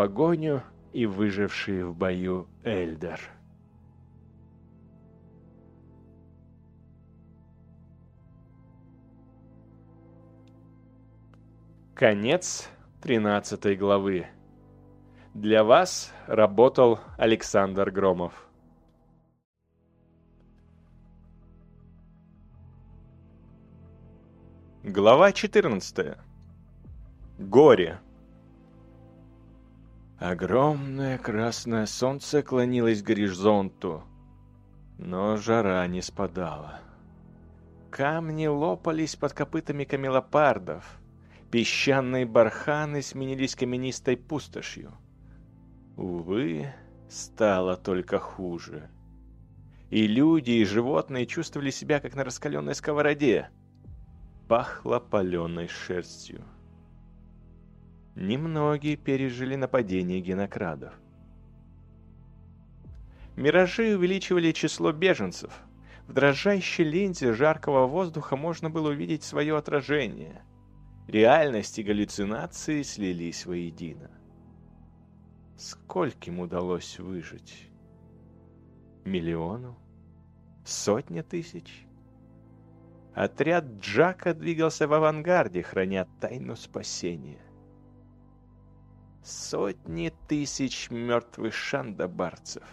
погоню и выживший в бою Эльдер. Конец 13 главы. Для вас работал Александр Громов. Глава 14. Горе. Огромное красное солнце клонилось к горизонту, но жара не спадала. Камни лопались под копытами камелопардов, песчаные барханы сменились каменистой пустошью. Увы, стало только хуже. И люди, и животные чувствовали себя, как на раскаленной сковороде. Пахло паленой шерстью. Немногие пережили нападение генокрадов. Миражи увеличивали число беженцев. В дрожащей линзе жаркого воздуха можно было увидеть свое отражение. Реальность и галлюцинации слились воедино. Скольким удалось выжить? Миллиону? Сотня тысяч? Отряд Джака двигался в авангарде, храня тайну спасения. Сотни тысяч мертвых шандабарцев.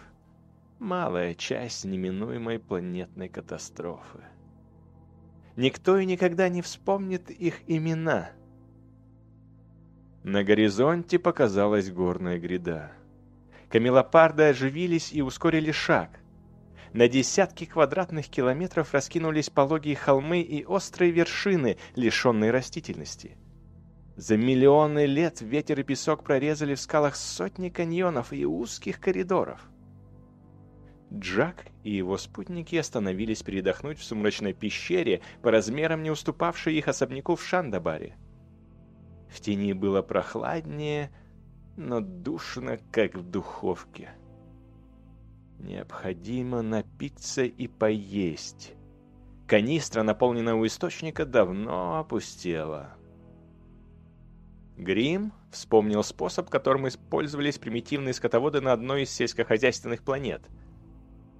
Малая часть неминуемой планетной катастрофы. Никто и никогда не вспомнит их имена — на горизонте показалась горная гряда. Камелопарды оживились и ускорили шаг. На десятки квадратных километров раскинулись пологие холмы и острые вершины, лишенные растительности. За миллионы лет ветер и песок прорезали в скалах сотни каньонов и узких коридоров. Джак и его спутники остановились передохнуть в сумрачной пещере, по размерам не уступавшей их особняку в Шандабаре. В тени было прохладнее, но душно, как в духовке. Необходимо напиться и поесть. Канистра, наполненная у источника, давно опустела. Грим вспомнил способ, которым использовались примитивные скотоводы на одной из сельскохозяйственных планет —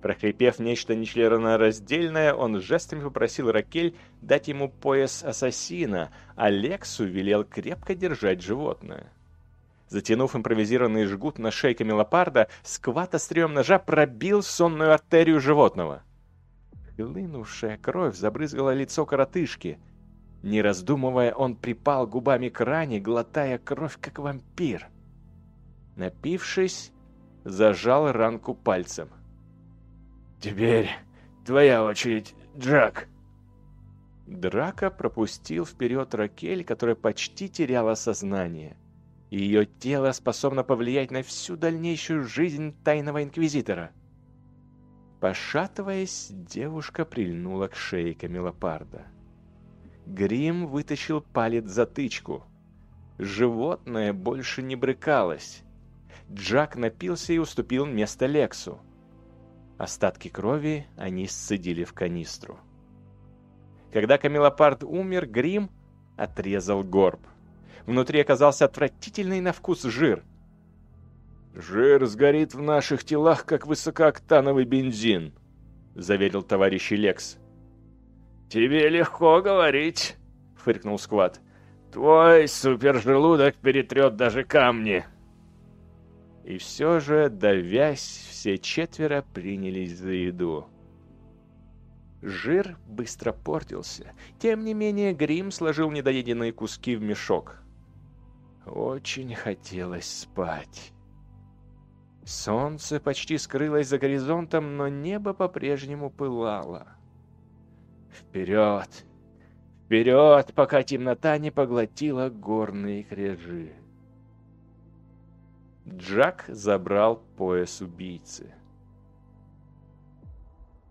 Прохрипев нечто нечленораздельное, он жестами попросил Ракель дать ему пояс ассасина, а Лексу велел крепко держать животное. Затянув импровизированный жгут на шейке мелопарда, скват острием ножа пробил сонную артерию животного. Хлынувшая кровь забрызгала лицо коротышки. Не раздумывая, он припал губами к ране, глотая кровь, как вампир. Напившись, зажал ранку пальцем. «Теперь твоя очередь, Джак!» Драка пропустил вперед Ракель, которая почти теряла сознание. Ее тело способно повлиять на всю дальнейшую жизнь Тайного Инквизитора. Пошатываясь, девушка прильнула к шее Камелопарда. Грим вытащил палец затычку. Животное больше не брыкалось. Джак напился и уступил место Лексу. Остатки крови они сцедили в канистру. Когда Камилопард умер, Грим отрезал горб. Внутри оказался отвратительный на вкус жир. «Жир сгорит в наших телах, как высокооктановый бензин», — заверил товарищ Лекс. «Тебе легко говорить», — фыркнул Скват. «Твой супержелудок перетрет даже камни». И все же, давясь, все четверо принялись за еду. Жир быстро портился. Тем не менее, Грим сложил недоеденные куски в мешок. Очень хотелось спать. Солнце почти скрылось за горизонтом, но небо по-прежнему пылало. Вперед! Вперед, пока темнота не поглотила горные кряжи. Джак забрал пояс убийцы.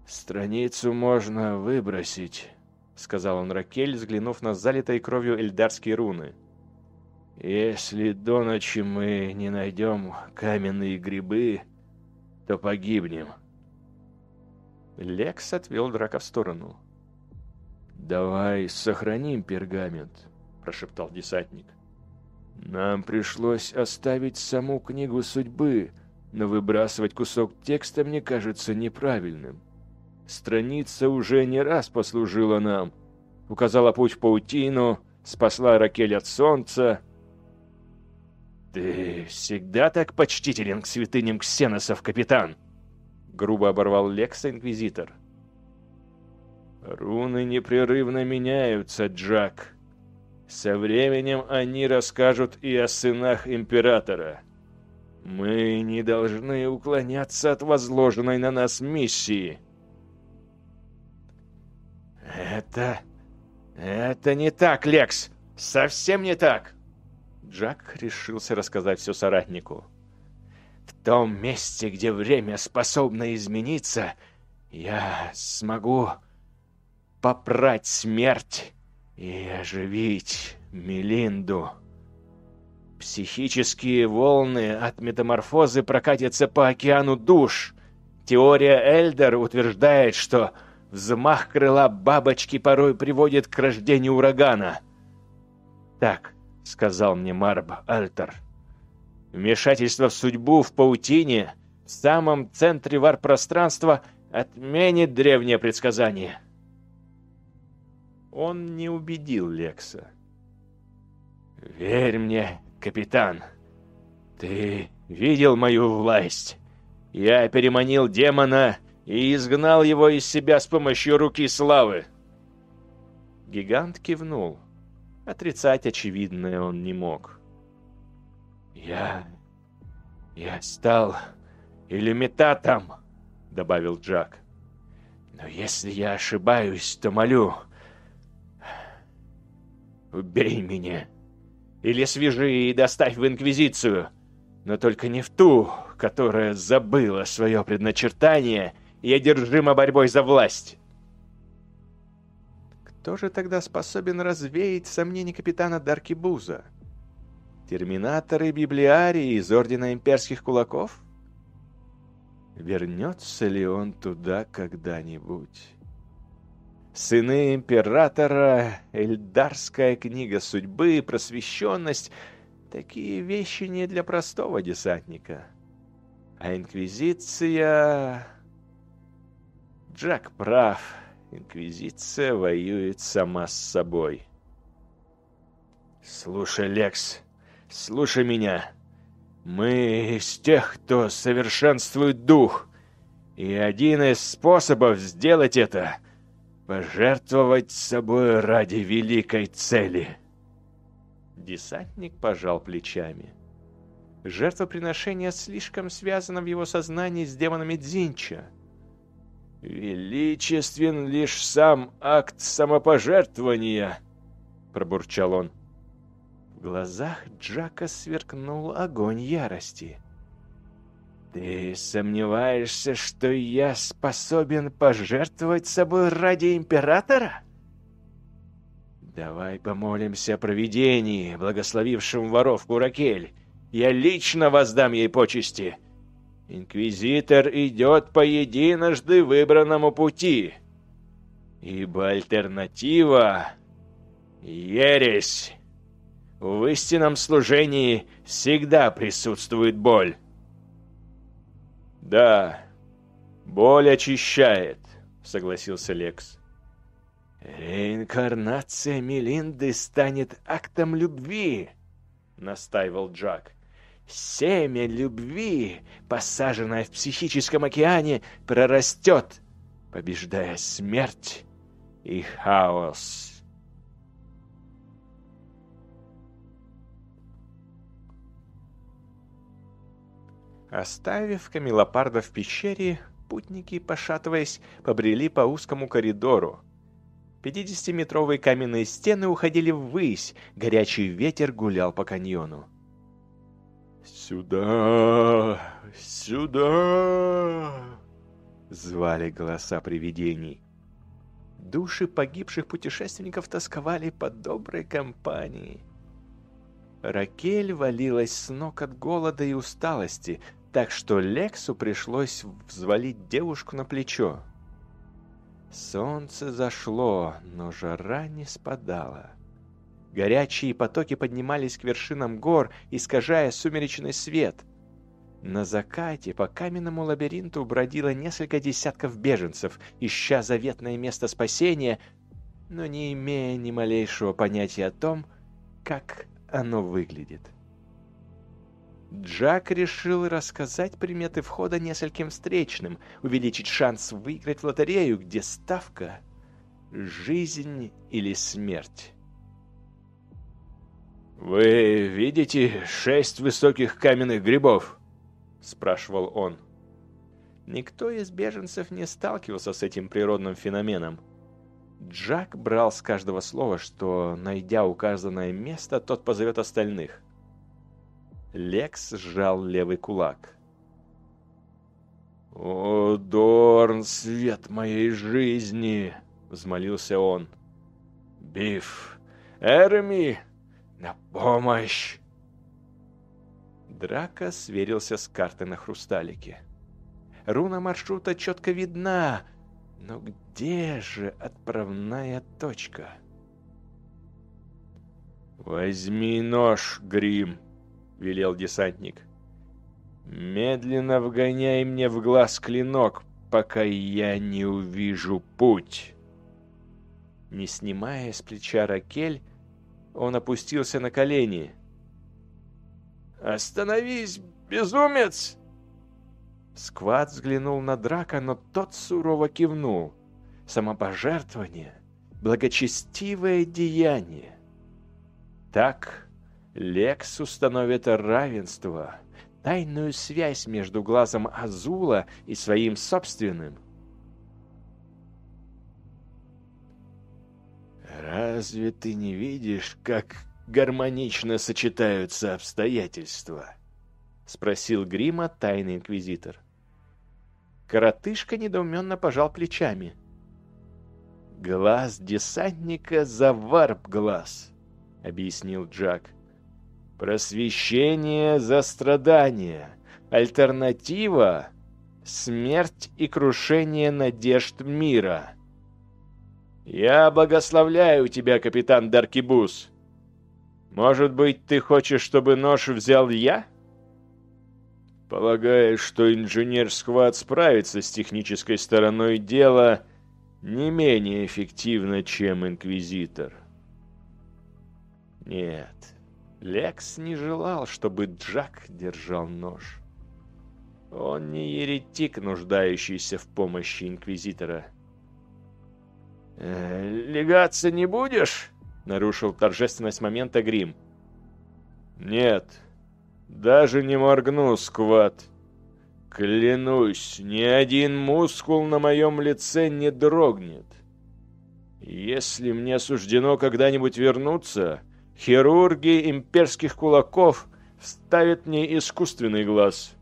«Страницу можно выбросить», — сказал он Ракель, взглянув на залитой кровью эльдарские руны. «Если до ночи мы не найдем каменные грибы, то погибнем». Лекс отвел Драка в сторону. «Давай сохраним пергамент», — прошептал десантник. Нам пришлось оставить саму книгу судьбы, но выбрасывать кусок текста мне кажется неправильным. Страница уже не раз послужила нам. Указала путь в паутину, спасла Ракель от солнца. «Ты всегда так почтителен к святыням ксеносов, капитан!» Грубо оборвал Лекса Инквизитор. «Руны непрерывно меняются, Джак. Со временем они расскажут и о сынах Императора. Мы не должны уклоняться от возложенной на нас миссии». «Это... это не так, Лекс! Совсем не так!» Джак решился рассказать все соратнику. «В том месте, где время способно измениться, я смогу попрать смерть и оживить Мелинду. Психические волны от метаморфозы прокатятся по океану душ. Теория Эльдер утверждает, что взмах крыла бабочки порой приводит к рождению урагана. Так сказал мне Марб Альтер. Вмешательство в судьбу в паутине в самом центре вар-пространства отменит древнее предсказание. Он не убедил Лекса. «Верь мне, капитан. Ты видел мою власть. Я переманил демона и изгнал его из себя с помощью руки славы». Гигант кивнул. Отрицать очевидное он не мог. «Я... я стал иллюмитатом», — добавил Джак. «Но если я ошибаюсь, то молю, убей меня. Или свяжи и доставь в Инквизицию, но только не в ту, которая забыла свое предначертание и одержима борьбой за власть». Кто же тогда способен развеять сомнения капитана Даркибуза? Терминаторы библиарии из Ордена Имперских Кулаков? Вернется ли он туда когда-нибудь? Сыны Императора, Эльдарская книга судьбы, просвещенность — такие вещи не для простого десантника. А Инквизиция... Джак прав — Инквизиция воюет сама с собой. Слушай, Лекс, слушай меня. Мы из тех, кто совершенствует дух. И один из способов сделать это — пожертвовать собой ради великой цели. Десантник пожал плечами. Жертвоприношение слишком связано в его сознании с демонами Дзинча. «Величествен лишь сам акт самопожертвования», — пробурчал он. В глазах Джака сверкнул огонь ярости. «Ты сомневаешься, что я способен пожертвовать собой ради Императора?» «Давай помолимся о провидении, благословившем воровку Ракель. Я лично воздам ей почести». Инквизитор идет по единожды выбранному пути, ибо альтернатива — ересь. В истинном служении всегда присутствует боль. «Да, боль очищает», — согласился Лекс. «Реинкарнация Мелинды станет актом любви», — настаивал Джак. Семя любви, посаженное в психическом океане, прорастет, побеждая смерть и хаос. Оставив Камилопарда в пещере, путники, пошатываясь, побрели по узкому коридору. 50-метровые каменные стены уходили ввысь, горячий ветер гулял по каньону. «Сюда! Сюда!» Звали голоса привидений. Души погибших путешественников тосковали по доброй компании. Ракель валилась с ног от голода и усталости, так что Лексу пришлось взвалить девушку на плечо. Солнце зашло, но жара не спадала. Горячие потоки поднимались к вершинам гор, искажая сумеречный свет. На закате по каменному лабиринту бродило несколько десятков беженцев, ища заветное место спасения, но не имея ни малейшего понятия о том, как оно выглядит. Джак решил рассказать приметы входа нескольким встречным, увеличить шанс выиграть в лотерею, где ставка — жизнь или смерть. «Вы видите шесть высоких каменных грибов?» — спрашивал он. Никто из беженцев не сталкивался с этим природным феноменом. Джак брал с каждого слова, что, найдя указанное место, тот позовет остальных. Лекс сжал левый кулак. «О, Дорн, свет моей жизни!» — взмолился он. «Биф! Эрми! На помощь!» Драка сверился с картой на хрусталике. Руна маршрута четко видна, но где же отправная точка? «Возьми нож, Грим!» — велел десантник. «Медленно вгоняй мне в глаз клинок, пока я не увижу путь». Не снимая с плеча Ракель, он опустился на колени. «Остановись, безумец!» Сквад взглянул на Драка, но тот сурово кивнул. Самопожертвование — благочестивое деяние. Так Лекс установит равенство, тайную связь между глазом Азула и своим собственным. «Разве ты не видишь, как гармонично сочетаются обстоятельства?» — спросил Грима тайный инквизитор. Коротышка недоуменно пожал плечами. «Глаз десантника за варп-глаз», — объяснил Джак. Просвещение за страдания. Альтернатива — смерть и крушение надежд мира. Я благословляю тебя, капитан Даркибус. Может быть, ты хочешь, чтобы нож взял я? Полагаю, что инженер-схват справится с технической стороной дела не менее эффективно, чем инквизитор. Нет, Лекс не желал, чтобы Джак держал нож. Он не еретик, нуждающийся в помощи Инквизитора. «Э, «Легаться не будешь?» — нарушил торжественность момента Грим. «Нет, даже не моргну, скват. Клянусь, ни один мускул на моем лице не дрогнет. Если мне суждено когда-нибудь вернуться, Хирурги имперских кулаков вставят мне искусственный глаз.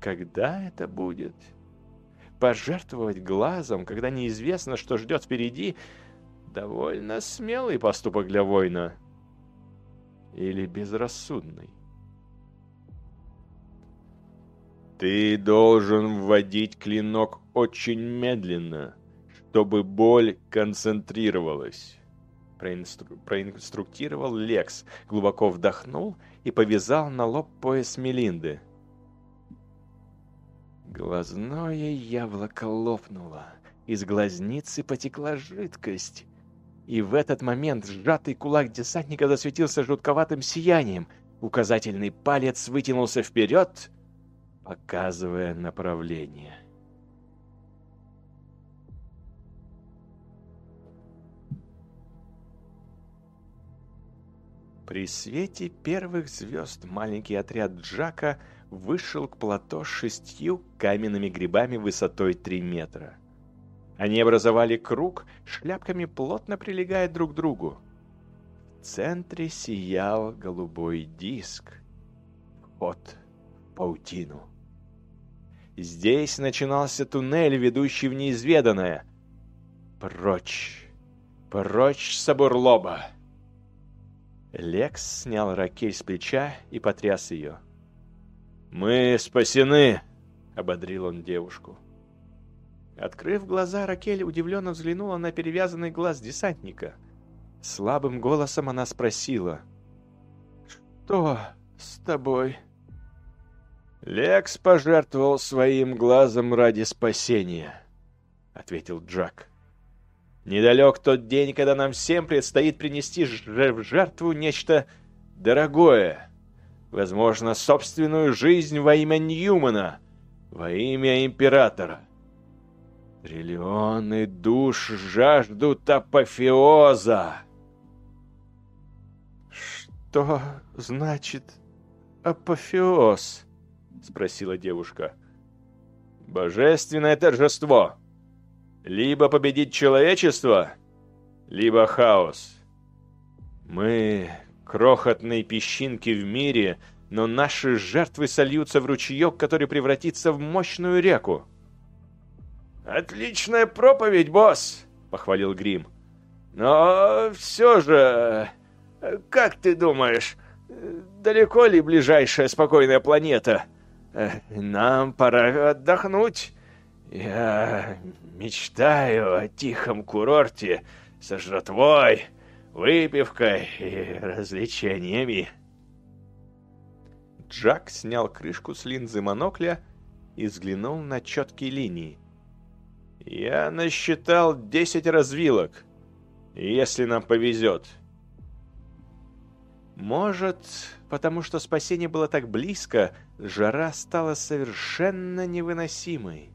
Когда это будет? Пожертвовать глазом, когда неизвестно, что ждет впереди, довольно смелый поступок для воина. Или безрассудный. Ты должен вводить клинок очень медленно, чтобы боль концентрировалась проинстру... проинструктировал Лекс, глубоко вдохнул и повязал на лоб пояс Мелинды. Глазное яблоко лопнуло, из глазницы потекла жидкость. И в этот момент сжатый кулак десантника засветился жутковатым сиянием. Указательный палец вытянулся вперед, показывая направление. При свете первых звезд маленький отряд Джака вышел к плато с шестью каменными грибами высотой 3 метра. Они образовали круг, шляпками плотно прилегая друг к другу. В центре сиял голубой диск. Вход в паутину. Здесь начинался туннель, ведущий в неизведанное. Прочь, прочь с Абурлоба! Лекс снял ракель с плеча и потряс ее. «Мы спасены!» — ободрил он девушку. Открыв глаза, Ракель удивленно взглянула на перевязанный глаз десантника. Слабым голосом она спросила. «Что с тобой?» «Лекс пожертвовал своим глазом ради спасения», — ответил Джак. «Недалек тот день, когда нам всем предстоит принести в жертву нечто дорогое, возможно, собственную жизнь во имя Ньюмана, во имя Императора. Триллионы душ жаждут апофеоза». «Что значит апофеоз?» — спросила девушка. «Божественное торжество. Либо победить человечество, либо хаос. Мы — крохотные песчинки в мире, но наши жертвы сольются в ручеек, который превратится в мощную реку». «Отличная проповедь, босс!» — похвалил Грим. «Но все же, как ты думаешь, далеко ли ближайшая спокойная планета?» Нам пора отдохнуть. Я мечтаю о тихом курорте со жратвой, выпивкой и развлечениями. Джак снял крышку с линзы монокля и взглянул на четкие линии. «Я насчитал десять развилок, если нам повезет». Может, потому что спасение было так близко, жара стала совершенно невыносимой.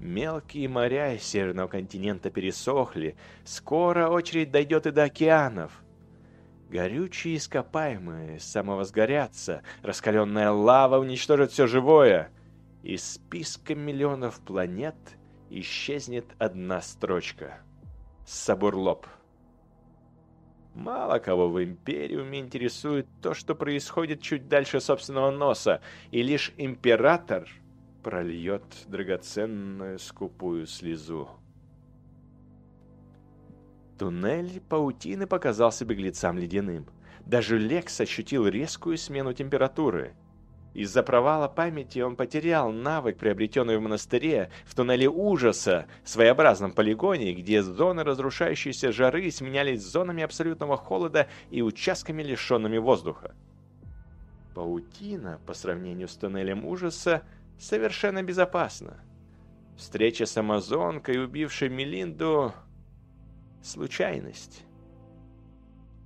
Мелкие моря северного континента пересохли, скоро очередь дойдет и до океанов. Горючие ископаемые самовозгорятся, раскаленная лава уничтожит все живое. Из списка миллионов планет исчезнет одна строчка. Сабурлоп. Мало кого в Империуме интересует то, что происходит чуть дальше собственного носа, и лишь Император прольет драгоценную скупую слезу. Туннель паутины показался беглецам ледяным. Даже Лекс ощутил резкую смену температуры – из-за провала памяти он потерял навык, приобретенный в монастыре, в туннеле ужаса, своеобразном полигоне, где зоны разрушающейся жары сменялись зонами абсолютного холода и участками, лишенными воздуха. Паутина, по сравнению с туннелем ужаса, совершенно безопасна. Встреча с амазонкой, убившей Мелинду... Случайность.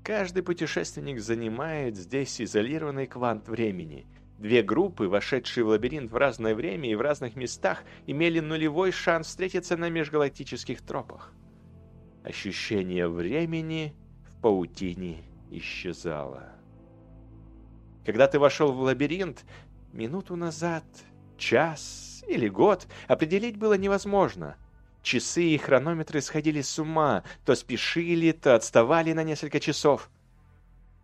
Каждый путешественник занимает здесь изолированный квант времени — Две группы, вошедшие в лабиринт в разное время и в разных местах, имели нулевой шанс встретиться на межгалактических тропах. Ощущение времени в паутине исчезало. Когда ты вошел в лабиринт, минуту назад, час или год определить было невозможно. Часы и хронометры сходили с ума, то спешили, то отставали на несколько часов.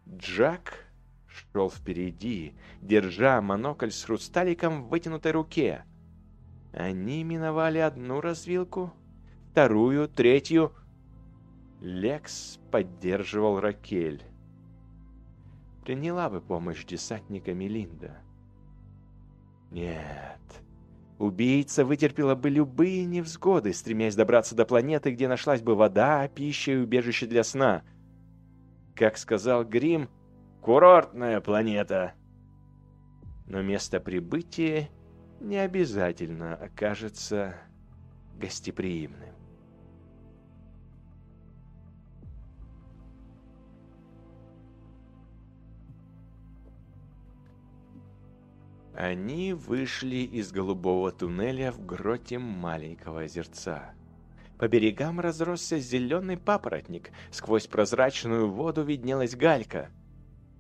Джак шел впереди, держа монокль с хрусталиком в вытянутой руке. Они миновали одну развилку, вторую, третью. Лекс поддерживал Ракель. Приняла бы помощь десантника Мелинда. Нет, убийца вытерпела бы любые невзгоды, стремясь добраться до планеты, где нашлась бы вода, пища и убежище для сна. Как сказал Грим, курортная планета. Но место прибытия не обязательно окажется гостеприимным. Они вышли из голубого туннеля в гроте маленького озерца. По берегам разросся зеленый папоротник, сквозь прозрачную воду виднелась галька.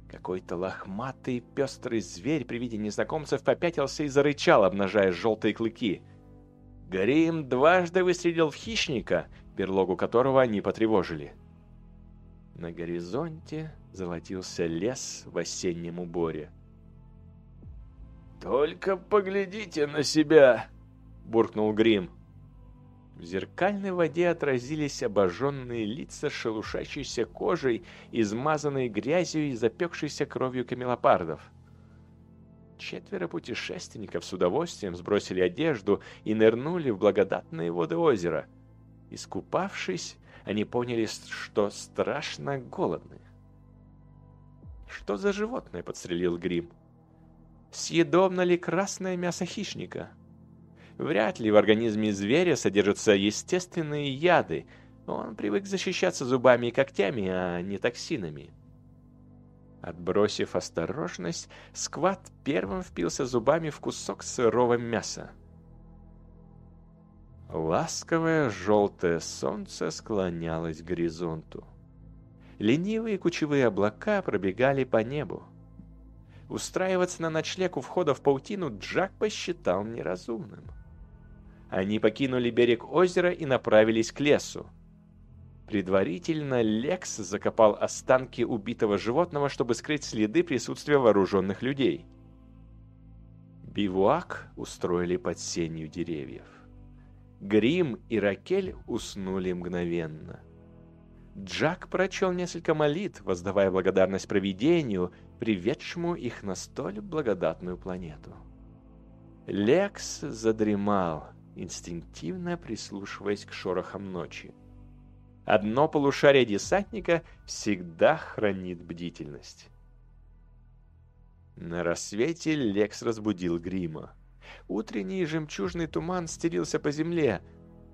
Какой-то лохматый пестрый зверь при виде незнакомцев попятился и зарычал, обнажая желтые клыки. Гарим дважды выстрелил в хищника, берлогу которого они потревожили. На горизонте золотился лес в осеннем уборе. «Только поглядите на себя!» — буркнул Грим. В зеркальной воде отразились обожженные лица шелушащейся кожей, измазанные грязью и запекшейся кровью камелопардов. Четверо путешественников с удовольствием сбросили одежду и нырнули в благодатные воды озера. Искупавшись, они поняли, что страшно голодны. Что за животное подстрелил Грим? Съедобно ли красное мясо хищника? Вряд ли в организме зверя содержатся естественные яды. Он привык защищаться зубами и когтями, а не токсинами. Отбросив осторожность, скват первым впился зубами в кусок сырого мяса. Ласковое желтое солнце склонялось к горизонту. Ленивые кучевые облака пробегали по небу. Устраиваться на ночлег у входа в паутину Джак посчитал неразумным. Они покинули берег озера и направились к лесу. Предварительно Лекс закопал останки убитого животного, чтобы скрыть следы присутствия вооруженных людей. Бивуак устроили под сенью деревьев. Грим и Ракель уснули мгновенно. Джак прочел несколько молитв, воздавая благодарность провидению, приведшему их на столь благодатную планету. Лекс задремал, инстинктивно прислушиваясь к шорохам ночи. Одно полушарие десантника всегда хранит бдительность. На рассвете Лекс разбудил Грима. Утренний жемчужный туман стелился по земле.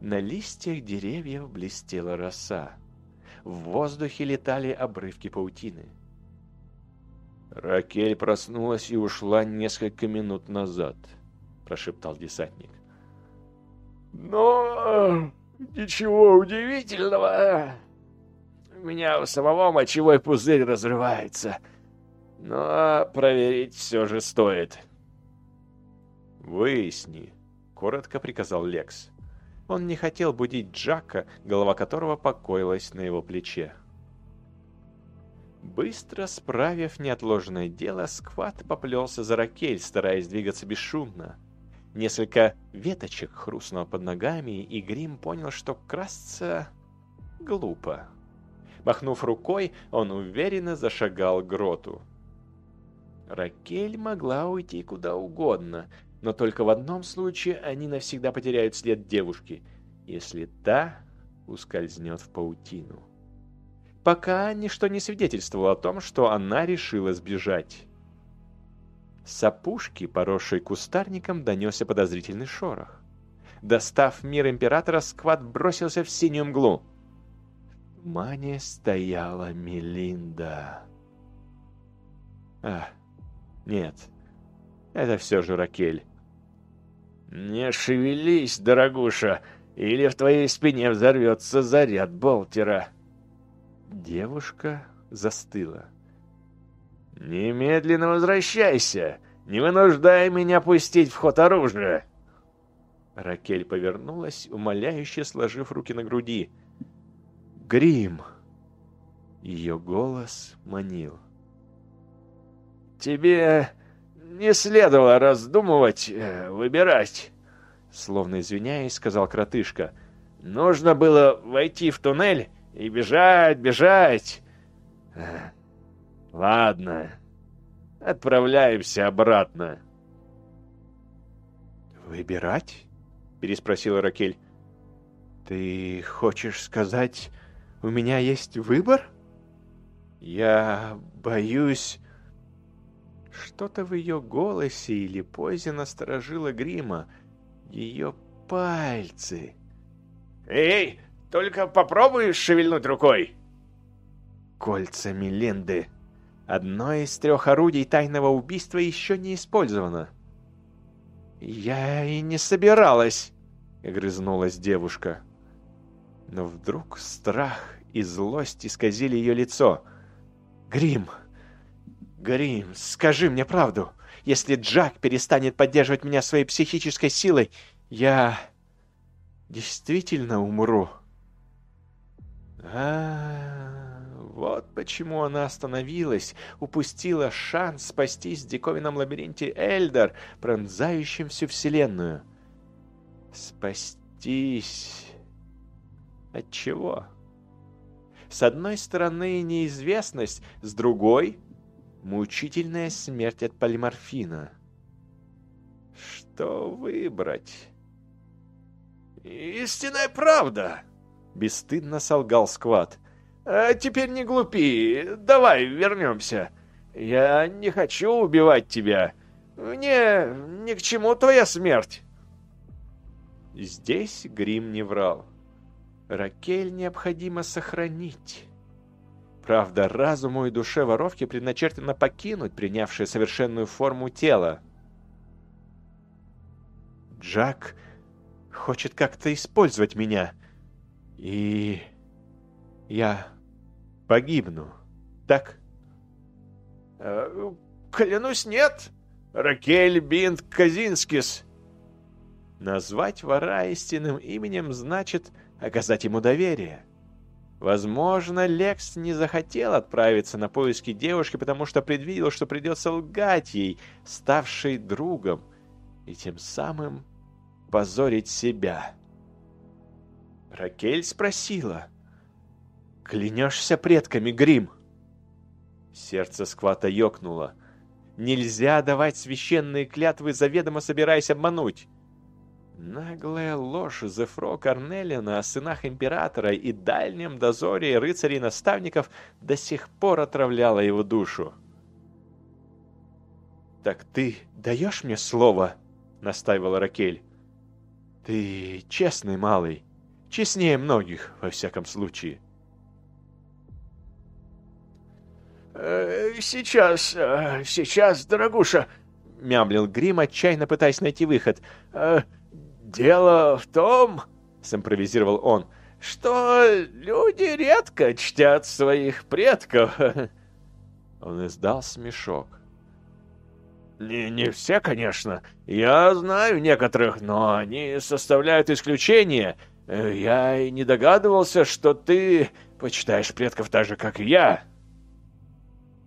На листьях деревьев блестела роса. В воздухе летали обрывки паутины. «Ракель проснулась и ушла несколько минут назад», — прошептал десантник. «Но Ничего удивительного. У меня у самого мочевой пузырь разрывается. Но проверить все же стоит. «Выясни», — коротко приказал Лекс. Он не хотел будить Джака, голова которого покоилась на его плече. Быстро справив неотложное дело, Скват поплелся за Ракель, стараясь двигаться бесшумно. Несколько веточек хрустнуло под ногами, и Грим понял, что красться глупо. Махнув рукой, он уверенно зашагал к гроту. Ракель могла уйти куда угодно, но только в одном случае они навсегда потеряют след девушки, если та ускользнет в паутину. Пока ничто не свидетельствовало о том, что она решила сбежать. С опушки, поросшей кустарником, донесся подозрительный шорох. Достав мир императора, сквад бросился в синюю мглу. В тумане стояла Мелинда. А, нет, это все же Ракель. «Не шевелись, дорогуша, или в твоей спине взорвется заряд болтера». Девушка застыла. «Немедленно возвращайся! Не вынуждай меня пустить в ход оружия!» Ракель повернулась, умоляюще сложив руки на груди. «Грим!» Ее голос манил. «Тебе не следовало раздумывать, э, выбирать!» Словно извиняясь, сказал кротышка. «Нужно было войти в туннель и бежать, бежать!» Ладно, отправляемся обратно. «Выбирать?» — переспросила Ракель. «Ты хочешь сказать, у меня есть выбор?» «Я боюсь...» Что-то в ее голосе или позе насторожило грима. Ее пальцы. «Эй, только попробуй шевельнуть рукой!» Кольца Меленды Одно из трех орудий тайного убийства еще не использовано. «Я и не собиралась», — огрызнулась девушка. Но вдруг страх и злость исказили ее лицо. «Грим! Грим, скажи мне правду. Если Джак перестанет поддерживать меня своей психической силой, я действительно умру». А-а-а... Вот почему она остановилась, упустила шанс спастись в диковинном лабиринте Эльдар, пронзающем всю Вселенную. Спастись... От чего? С одной стороны неизвестность, с другой — мучительная смерть от полиморфина. Что выбрать? «Истинная правда!» Бесстыдно солгал Скват. «А теперь не глупи, давай вернемся. Я не хочу убивать тебя. Мне ни к чему твоя смерть». Здесь Грим не врал. Ракель необходимо сохранить. Правда, разуму и душе воровки предначертано покинуть принявшее совершенную форму тела. Джак хочет как-то использовать меня. И я погибну. Так? Э, клянусь, нет. Ракель Бинт Казинскис. Назвать вора истинным именем значит оказать ему доверие. Возможно, Лекс не захотел отправиться на поиски девушки, потому что предвидел, что придется лгать ей, ставшей другом, и тем самым позорить себя. Ракель спросила, «Клянешься предками, Грим?» Сердце Сквата ёкнуло. «Нельзя давать священные клятвы, заведомо собираясь обмануть!» Наглая ложь Зефро Корнелина о сынах императора и дальнем дозоре рыцарей-наставников до сих пор отравляла его душу. «Так ты даешь мне слово?» — настаивала Ракель. «Ты честный малый, честнее многих, во всяком случае». «Э, «Сейчас, э, сейчас, дорогуша», — мямлил Грим, отчаянно пытаясь найти выход. «Э, «Дело в том, — симпровизировал он, — что люди редко чтят своих предков». Он издал смешок. Не, не все, конечно. Я знаю некоторых, но они составляют исключение. Я и не догадывался, что ты почитаешь предков так же, как и я.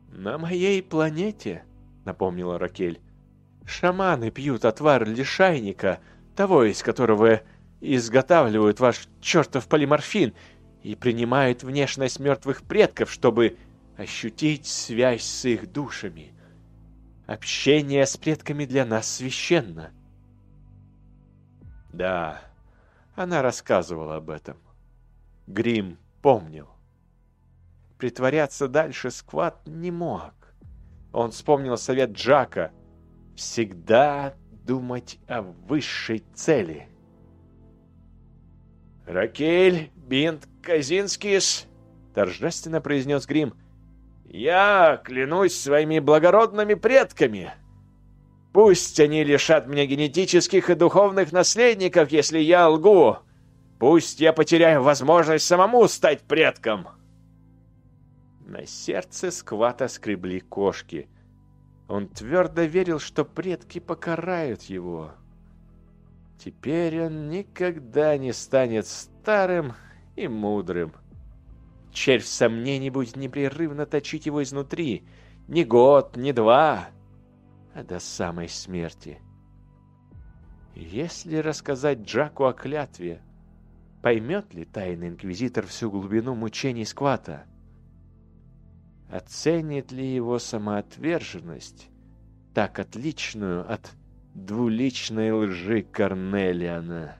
На моей планете, напомнила Ракель, шаманы пьют отвар лишайника, того, из которого изготавливают ваш чертов полиморфин, и принимают внешность мертвых предков, чтобы ощутить связь с их душами. Общение с предками для нас священно. Да, она рассказывала об этом. Грим помнил. Притворяться дальше Скват не мог. Он вспомнил совет Джака. Всегда думать о высшей цели. «Ракель Бинт Казинскис», — торжественно произнес Грим, — «я клянусь своими благородными предками. Пусть они лишат меня генетических и духовных наследников, если я лгу. Пусть я потеряю возможность самому стать предком». На сердце сквата скребли кошки — он твердо верил, что предки покарают его. Теперь он никогда не станет старым и мудрым. Червь сомнений будет непрерывно точить его изнутри. Ни год, ни два, до самой смерти. Если рассказать Джаку о клятве, поймет ли тайный инквизитор всю глубину мучений Сквата? — Оценит ли его самоотверженность, так отличную от двуличной лжи Корнелиана?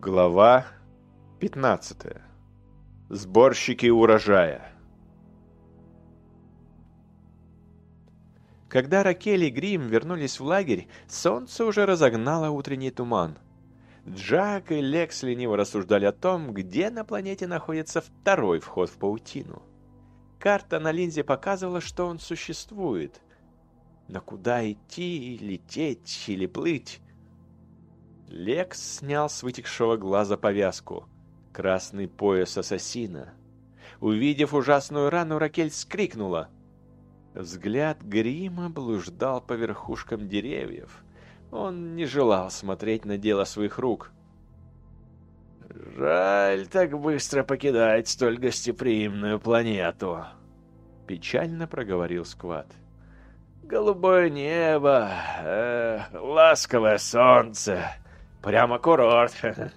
Глава 15. Сборщики урожая. Когда Ракель и Грим вернулись в лагерь, солнце уже разогнало утренний туман. Джак и Лекс лениво рассуждали о том, где на планете находится второй вход в паутину. Карта на линзе показывала, что он существует. Но куда идти, лететь или плыть? Лекс снял с вытекшего глаза повязку. Красный пояс ассасина. Увидев ужасную рану, Ракель скрикнула — Взгляд Грима блуждал по верхушкам деревьев. Он не желал смотреть на дело своих рук. «Жаль так быстро покидать столь гостеприимную планету», — печально проговорил Скват. «Голубое небо, э, ласковое солнце, прямо курорт.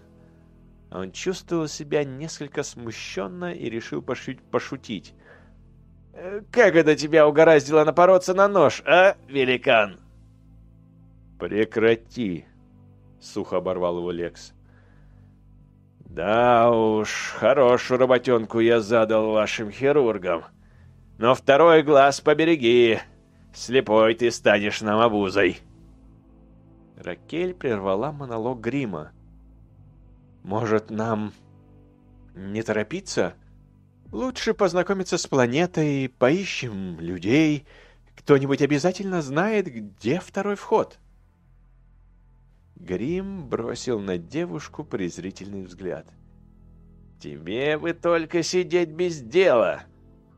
Он чувствовал себя несколько смущенно и решил пошутить. «Э, «Как это тебя угораздило напороться на нож, а, великан?» «Прекрати!» — сухо оборвал его Лекс. «Да уж, хорошую работенку я задал вашим хирургам. Но второй глаз побереги, слепой ты станешь нам обузой». Ракель прервала монолог грима. «Может, нам не торопиться? Лучше познакомиться с планетой, поищем людей. Кто-нибудь обязательно знает, где второй вход». Грим бросил на девушку презрительный взгляд. «Тебе бы только сидеть без дела.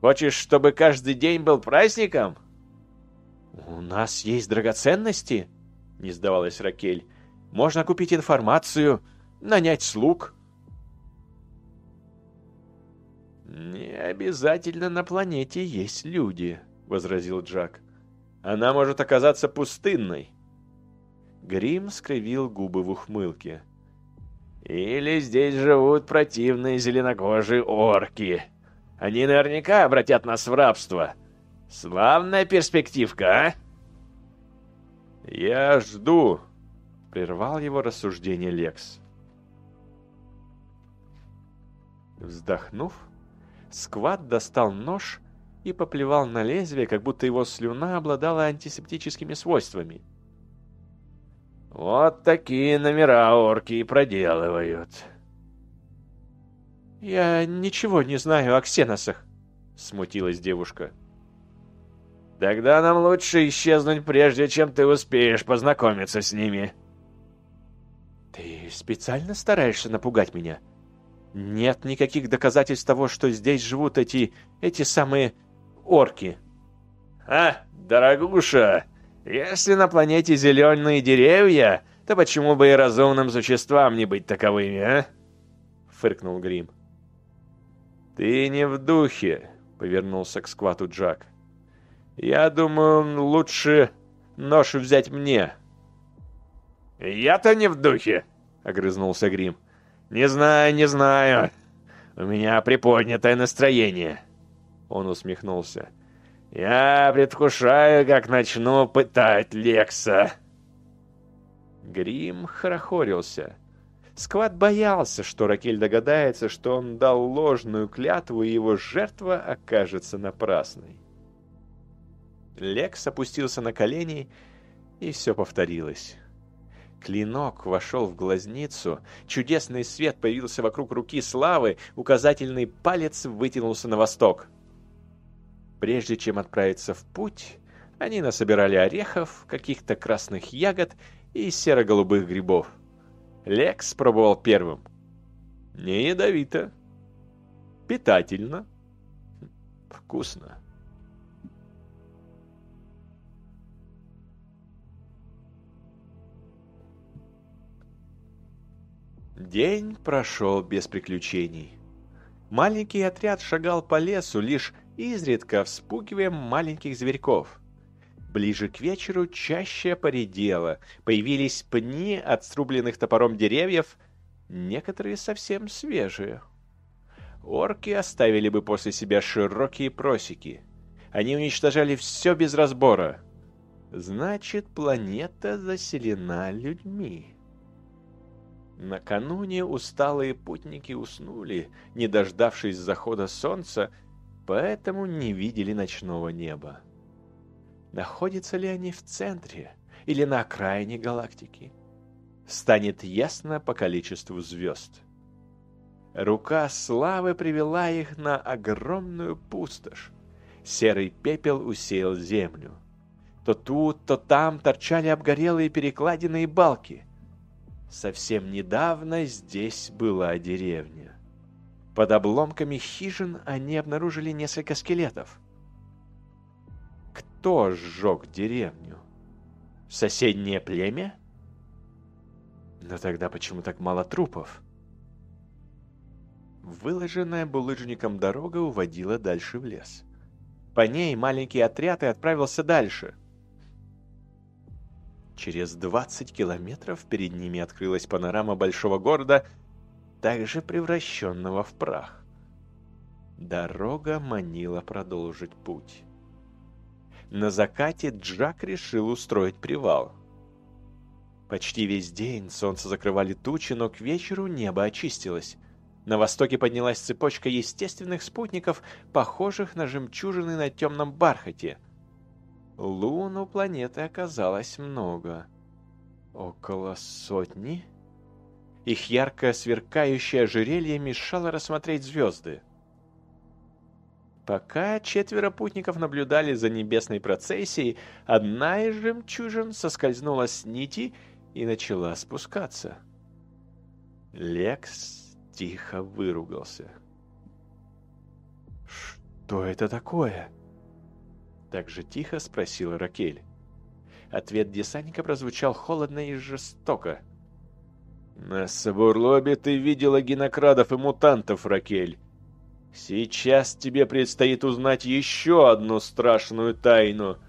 Хочешь, чтобы каждый день был праздником?» «У нас есть драгоценности», — не сдавалась Ракель. «Можно купить информацию, нанять слуг». «Не обязательно на планете есть люди», — возразил Джак. «Она может оказаться пустынной. Грим скривил губы в ухмылке. «Или здесь живут противные зеленокожие орки. Они наверняка обратят нас в рабство. Славная перспективка, а?» «Я жду», — прервал его рассуждение Лекс. Вздохнув, Скват достал нож и поплевал на лезвие, как будто его слюна обладала антисептическими свойствами. Вот такие номера орки и проделывают. «Я ничего не знаю о ксеносах», — смутилась девушка. «Тогда нам лучше исчезнуть, прежде чем ты успеешь познакомиться с ними». «Ты специально стараешься напугать меня? Нет никаких доказательств того, что здесь живут эти... эти самые... орки». «А, дорогуша!» Если на планете зеленые деревья, то почему бы и разумным существам не быть таковыми, а? Фыркнул Грим. Ты не в духе, повернулся к сквату Джак. Я думаю, лучше нож взять мне. Я-то не в духе, огрызнулся Грим. Не знаю, не знаю. У меня приподнятое настроение. Он усмехнулся. Я предвкушаю, как начну пытать Лекса. Грим хорохорился. Сквад боялся, что Ракель догадается, что он дал ложную клятву, и его жертва окажется напрасной. Лекс опустился на колени, и все повторилось. Клинок вошел в глазницу, чудесный свет появился вокруг руки славы, указательный палец вытянулся на восток. Прежде чем отправиться в путь, они насобирали орехов, каких-то красных ягод и серо-голубых грибов. Лекс пробовал первым. Не ядовито. Питательно. Вкусно. День прошел без приключений. Маленький отряд шагал по лесу, лишь изредка вспугивая маленьких зверьков. Ближе к вечеру чаще поредело, появились пни от срубленных топором деревьев, некоторые совсем свежие. Орки оставили бы после себя широкие просеки. Они уничтожали все без разбора. Значит, планета заселена людьми. Накануне усталые путники уснули, не дождавшись захода солнца, поэтому не видели ночного неба. Находятся ли они в центре или на окраине галактики? Станет ясно по количеству звезд. Рука славы привела их на огромную пустошь. Серый пепел усеял землю. То тут, то там торчали обгорелые перекладины и балки. Совсем недавно здесь была деревня. Под обломками хижин они обнаружили несколько скелетов. Кто сжег деревню? Соседнее племя? Но тогда почему так мало трупов? Выложенная булыжником дорога уводила дальше в лес. По ней маленький отряд и отправился дальше. Через 20 километров перед ними открылась панорама большого города – также превращенного в прах. Дорога манила продолжить путь. На закате Джак решил устроить привал. Почти весь день солнце закрывали тучи, но к вечеру небо очистилось. На востоке поднялась цепочка естественных спутников, похожих на жемчужины на темном бархате. Лун у планеты оказалось много. Около сотни? Их ярко сверкающее ожерелье мешало рассмотреть звезды. Пока четверо путников наблюдали за небесной процессией, одна из жемчужин соскользнула с нити и начала спускаться. Лекс тихо выругался. «Что это такое?» Так же тихо спросила Ракель. Ответ десантника прозвучал холодно и жестоко. «На Сабурлобе ты видела генокрадов и мутантов, Ракель. Сейчас тебе предстоит узнать еще одну страшную тайну.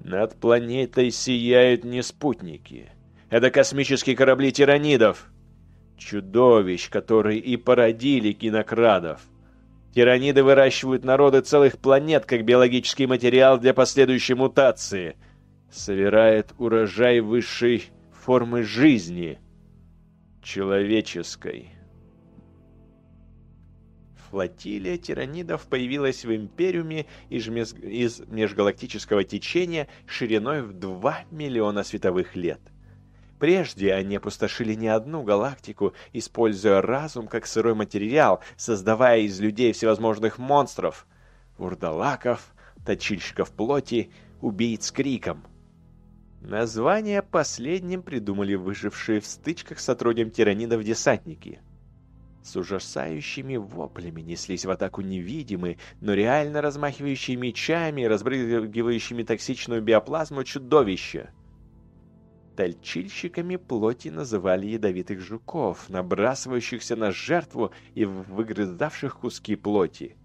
Над планетой сияют не спутники. Это космические корабли тиранидов. Чудовищ, которые и породили кинокрадов. Тираниды выращивают народы целых планет как биологический материал для последующей мутации. Собирает урожай высшей формы жизни. Человеческой. Флотилия тиранидов появилась в Империуме из, межгалактического течения шириной в 2 миллиона световых лет. Прежде они опустошили не одну галактику, используя разум как сырой материал, создавая из людей всевозможных монстров, вурдалаков, точильщиков плоти, убийц криком. Название последним придумали выжившие в стычках с отродьем тиранидов десантники – с ужасающими воплями неслись в атаку невидимые, но реально размахивающие мечами разбрызгивающими токсичную биоплазму чудовища. Тальчильщиками плоти называли ядовитых жуков, набрасывающихся на жертву и выгрызавших куски плоти.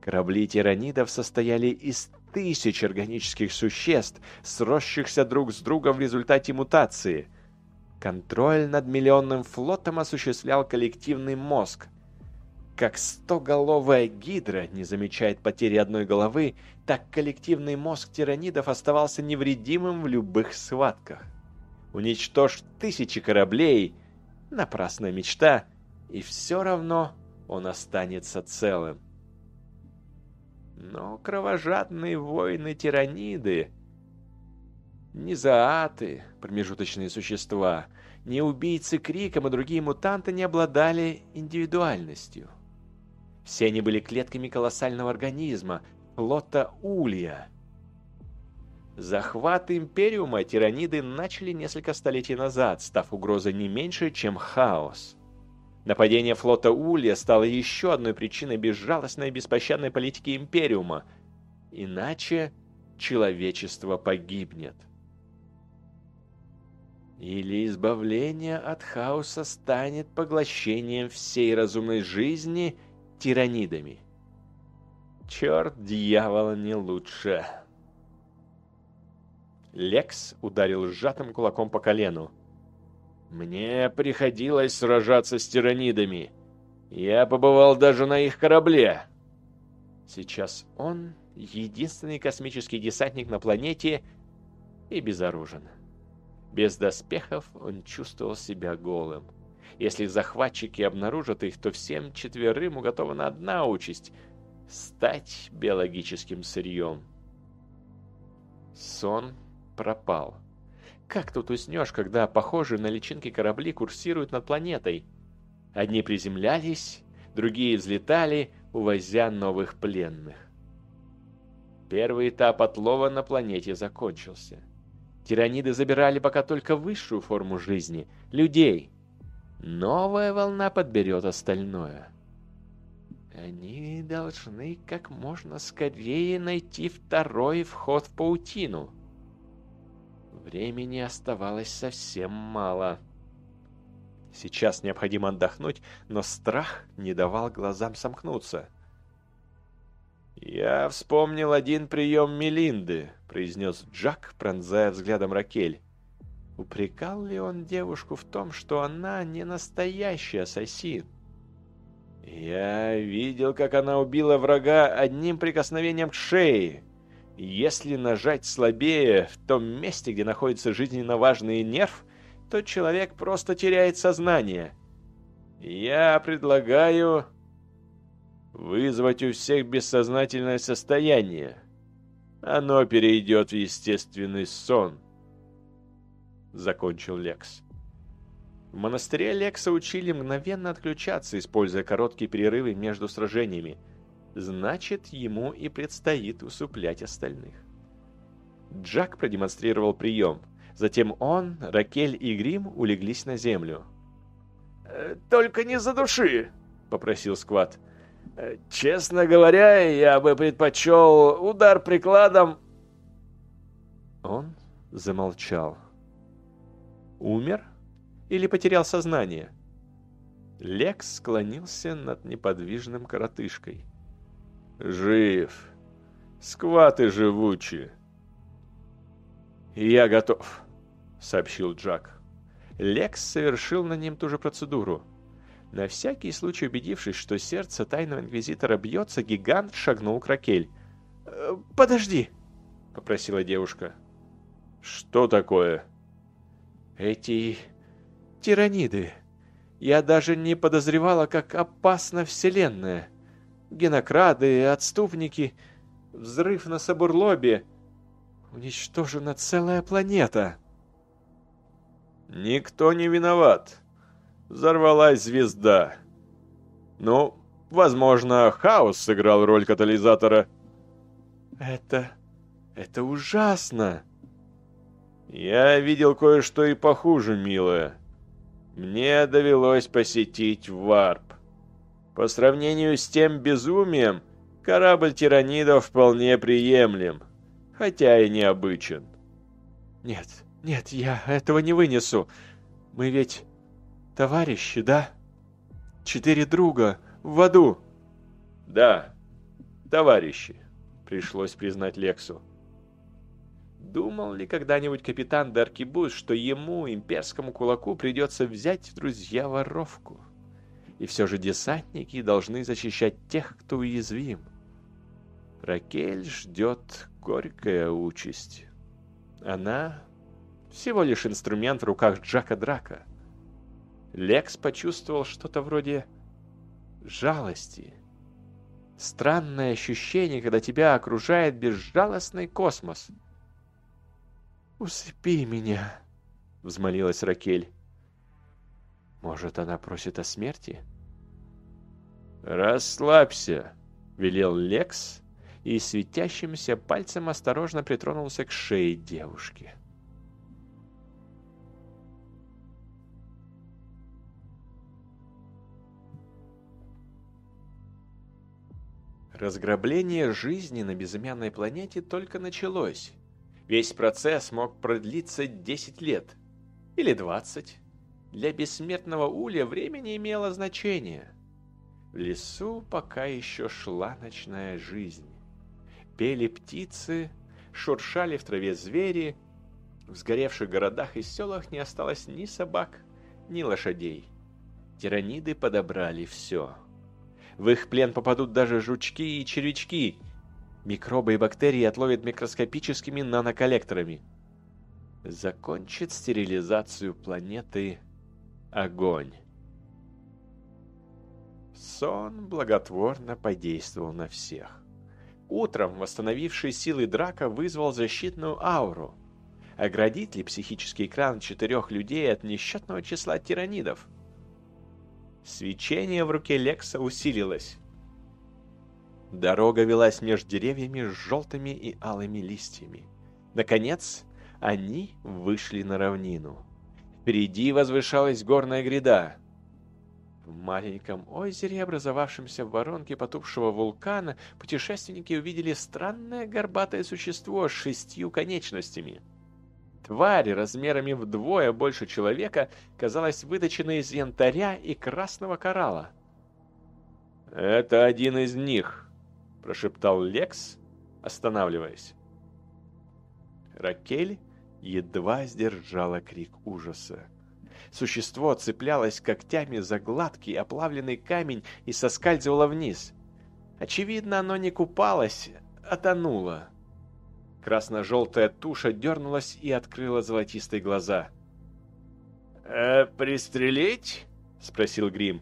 Корабли тиранидов состояли из тысяч органических существ, сросшихся друг с другом в результате мутации – Контроль над миллионным флотом осуществлял коллективный мозг. Как стоголовая гидра не замечает потери одной головы, так коллективный мозг тиранидов оставался невредимым в любых схватках. Уничтожь тысячи кораблей — напрасная мечта, и все равно он останется целым. Но кровожадные воины-тираниды ни зоаты, промежуточные существа, ни убийцы Криком и другие мутанты не обладали индивидуальностью. Все они были клетками колоссального организма, флота Улья. Захват Империума тираниды начали несколько столетий назад, став угрозой не меньше, чем хаос. Нападение флота Улья стало еще одной причиной безжалостной и беспощадной политики Империума. Иначе человечество погибнет. Или избавление от хаоса станет поглощением всей разумной жизни тиранидами. Черт дьявола не лучше. Лекс ударил сжатым кулаком по колену. «Мне приходилось сражаться с тиранидами. Я побывал даже на их корабле». Сейчас он единственный космический десантник на планете и безоружен. Без доспехов он чувствовал себя голым. Если захватчики обнаружат их, то всем четверым уготована одна участь — стать биологическим сырьем. Сон пропал. Как тут уснешь, когда похожие на личинки корабли курсируют над планетой? Одни приземлялись, другие взлетали, увозя новых пленных. Первый этап отлова на планете закончился. Тираниды забирали пока только высшую форму жизни – людей. Новая волна подберет остальное. Они должны как можно скорее найти второй вход в паутину. Времени оставалось совсем мало. Сейчас необходимо отдохнуть, но страх не давал глазам сомкнуться. «Я вспомнил один прием Мелинды», — произнес Джак, пронзая взглядом Ракель. Упрекал ли он девушку в том, что она не настоящий ассасин? Я видел, как она убила врага одним прикосновением к шее. Если нажать слабее в том месте, где находится жизненно важный нерв, то человек просто теряет сознание. Я предлагаю вызвать у всех бессознательное состояние. Оно перейдет в естественный сон. Закончил Лекс. В монастыре Лекса учили мгновенно отключаться, используя короткие перерывы между сражениями. Значит, ему и предстоит усуплять остальных. Джак продемонстрировал прием. Затем он, Ракель и Грим улеглись на землю. «Э, «Только не за души!» — попросил Скват. Э, «Честно говоря, я бы предпочел удар прикладом...» Он замолчал. «Умер?» или потерял сознание. Лекс склонился над неподвижным коротышкой. «Жив! Скваты живучи!» «Я готов», — сообщил Джак. Лекс совершил на нем ту же процедуру. На всякий случай убедившись, что сердце тайного инквизитора бьется, гигант шагнул к Ракель. «Э, «Подожди», — попросила девушка. «Что такое?» «Эти тираниды. Я даже не подозревала, как опасна Вселенная. Генокрады, отступники, взрыв на Сабурлобе. Уничтожена целая планета. Никто не виноват. Взорвалась звезда. Ну, возможно, хаос сыграл роль катализатора. Это... это ужасно. Я видел кое-что и похуже, милая мне довелось посетить Варп. По сравнению с тем безумием, корабль тиранидов вполне приемлем, хотя и необычен. Нет, нет, я этого не вынесу. Мы ведь товарищи, да? Четыре друга в аду. Да, товарищи, пришлось признать Лексу. Думал ли когда-нибудь капитан Даркибус, что ему, имперскому кулаку, придется взять в друзья воровку? И все же десантники должны защищать тех, кто уязвим. Ракель ждет горькая участь. Она всего лишь инструмент в руках Джака Драка. Лекс почувствовал что-то вроде жалости. Странное ощущение, когда тебя окружает безжалостный космос — «Усыпи меня», — взмолилась Ракель. «Может, она просит о смерти?» «Расслабься», — велел Лекс, и светящимся пальцем осторожно притронулся к шее девушки. Разграбление жизни на безымянной планете только началось, Весь процесс мог продлиться 10 лет. Или 20. Для бессмертного Уля время не имело значения. В лесу пока еще шла ночная жизнь. Пели птицы, шуршали в траве звери. В сгоревших городах и селах не осталось ни собак, ни лошадей. Тираниды подобрали все. В их плен попадут даже жучки и червячки, Микробы и бактерии отловят микроскопическими наноколлекторами. Закончит стерилизацию планеты огонь. Сон благотворно подействовал на всех. Утром восстановивший силы драка вызвал защитную ауру. Оградит ли психический экран четырех людей от несчетного числа тиранидов? Свечение в руке Лекса усилилось. Дорога велась между деревьями с желтыми и алыми листьями. Наконец, они вышли на равнину. Впереди возвышалась горная гряда. В маленьком озере, образовавшемся в воронке потухшего вулкана, путешественники увидели странное горбатое существо с шестью конечностями. Тварь размерами вдвое больше человека казалась выточенной из янтаря и красного коралла. «Это один из них», прошептал Лекс, останавливаясь. Ракель едва сдержала крик ужаса. Существо цеплялось когтями за гладкий оплавленный камень и соскальзывало вниз. Очевидно, оно не купалось, а тонуло. Красно-желтая туша дернулась и открыла золотистые глаза. «Э, «Пристрелить?» — спросил Грим.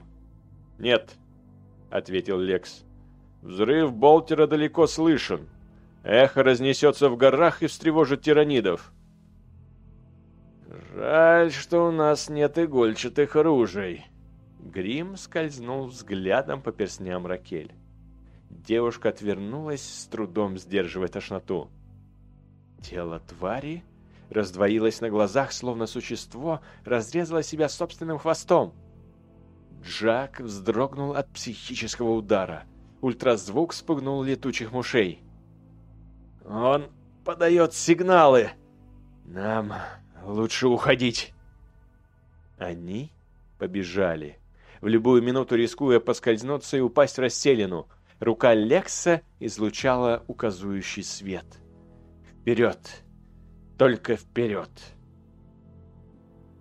«Нет», — ответил Лекс. «Взрыв болтера далеко слышен. Эхо разнесется в горах и встревожит тиранидов». «Жаль, что у нас нет игольчатых ружей». Грим скользнул взглядом по перстням Ракель. Девушка отвернулась, с трудом сдерживая тошноту. Тело твари раздвоилось на глазах, словно существо разрезало себя собственным хвостом. Джак вздрогнул от психического удара. Ультразвук спугнул летучих мушей. «Он подает сигналы! Нам лучше уходить!» Они побежали, в любую минуту рискуя поскользнуться и упасть в расселину. Рука Лекса излучала указующий свет — Вперед! Только вперед!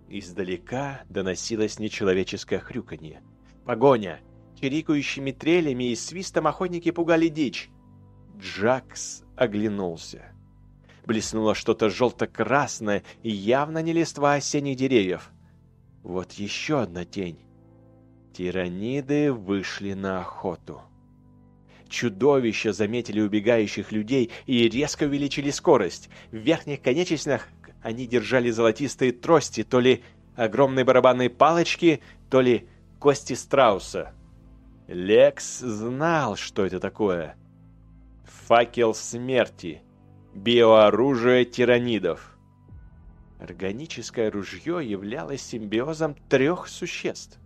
Издалека доносилось нечеловеческое хрюканье. Погоня! Чирикающими трелями и свистом охотники пугали дичь. Джакс оглянулся. Блеснуло что-то желто-красное и явно не листва осенних деревьев. Вот еще одна тень. Тираниды вышли на охоту. Чудовища заметили убегающих людей и резко увеличили скорость. В верхних конечностях они держали золотистые трости, то ли огромные барабанные палочки, то ли кости страуса. Лекс знал, что это такое. Факел смерти. Биооружие тиранидов. Органическое ружье являлось симбиозом трех существ.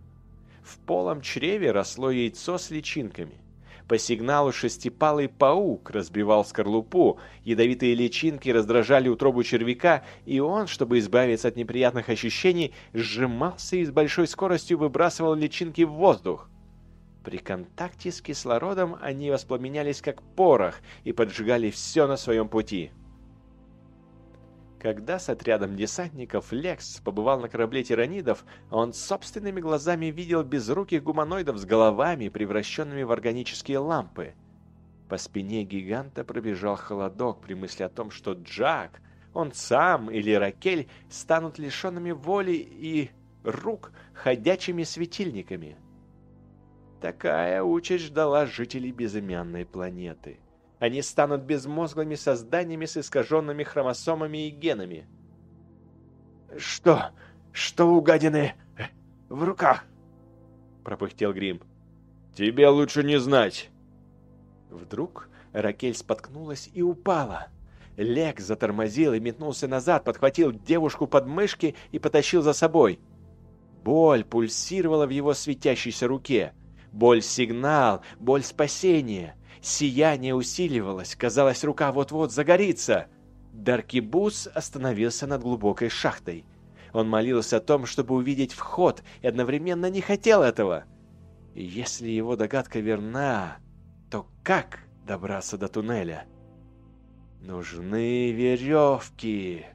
В полом чреве росло яйцо с личинками – по сигналу шестипалый паук разбивал скорлупу, ядовитые личинки раздражали утробу червяка, и он, чтобы избавиться от неприятных ощущений, сжимался и с большой скоростью выбрасывал личинки в воздух. При контакте с кислородом они воспламенялись как порох и поджигали все на своем пути. Когда с отрядом десантников Лекс побывал на корабле тиранидов, он собственными глазами видел безруких гуманоидов с головами, превращенными в органические лампы. По спине гиганта пробежал холодок при мысли о том, что Джак, он сам или Ракель станут лишенными воли и рук ходячими светильниками. Такая участь ждала жителей безымянной планеты. Они станут безмозглыми созданиями с искаженными хромосомами и генами. «Что? Что у гадины в руках?» — пропыхтел Грим. «Тебе лучше не знать». Вдруг Ракель споткнулась и упала. Лек затормозил и метнулся назад, подхватил девушку под мышки и потащил за собой. Боль пульсировала в его светящейся руке. Боль-сигнал, боль спасения. Сияние усиливалось, казалось, рука вот-вот загорится. Даркибус остановился над глубокой шахтой. Он молился о том, чтобы увидеть вход, и одновременно не хотел этого. Если его догадка верна, то как добраться до туннеля? Нужны веревки.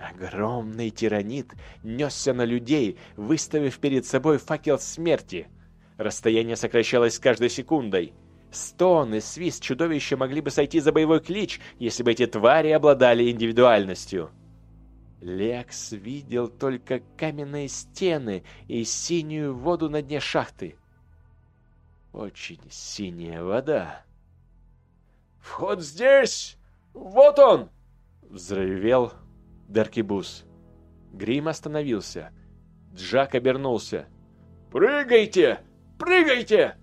Огромный тиранит несся на людей, выставив перед собой факел смерти — Расстояние сокращалось с каждой секундой. Стон и свист чудовища могли бы сойти за боевой клич, если бы эти твари обладали индивидуальностью. Лекс видел только каменные стены и синюю воду на дне шахты. Очень синяя вода. «Вход здесь! Вот он!» — взрывел Даркибус. Грим остановился. Джак обернулся. «Прыгайте! Прыгайте!»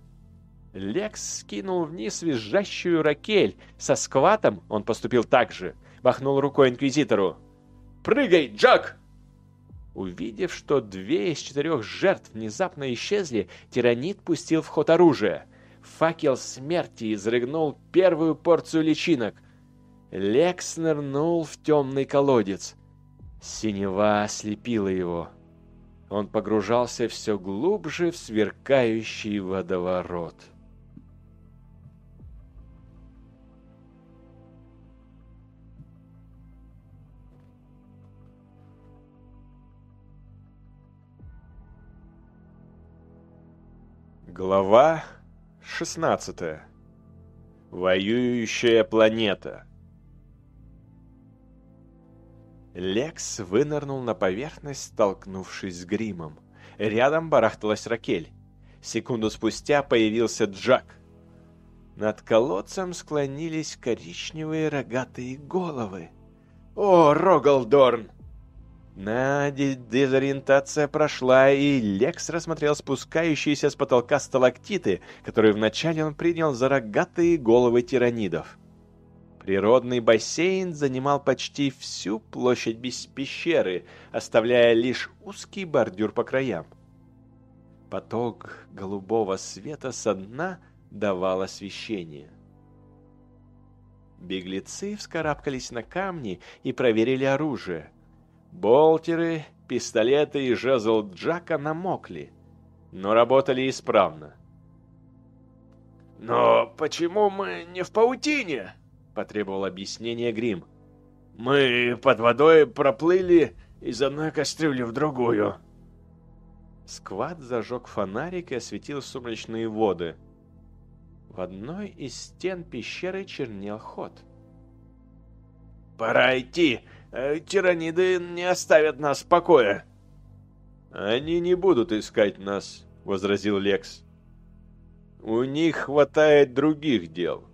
Лекс скинул вниз визжащую Ракель. Со скватом он поступил так же. Махнул рукой Инквизитору. «Прыгай, Джак!» Увидев, что две из четырех жертв внезапно исчезли, тиранит пустил в ход оружие. Факел смерти изрыгнул первую порцию личинок. Лекс нырнул в темный колодец. Синева ослепила его. Он погружался все глубже в сверкающий водоворот. Глава 16. Воюющая планета. Лекс вынырнул на поверхность, столкнувшись с гримом. Рядом барахталась Ракель. Секунду спустя появился Джак. Над колодцем склонились коричневые рогатые головы. «О, Рогалдорн!» На дезориентация прошла, и Лекс рассмотрел спускающиеся с потолка сталактиты, которые вначале он принял за рогатые головы тиранидов. Природный бассейн занимал почти всю площадь без пещеры, оставляя лишь узкий бордюр по краям. Поток голубого света со дна давал освещение. Беглецы вскарабкались на камни и проверили оружие. Болтеры, пистолеты и жезл Джака намокли, но работали исправно. «Но почему мы не в паутине?» — потребовал объяснение Грим. «Мы под водой проплыли из одной кастрюли в другую». Сквад зажег фонарик и осветил сумрачные воды. В одной из стен пещеры чернел ход. «Пора идти!» Э, тираниды не оставят нас в покое. Они не будут искать нас, возразил Лекс. У них хватает других дел.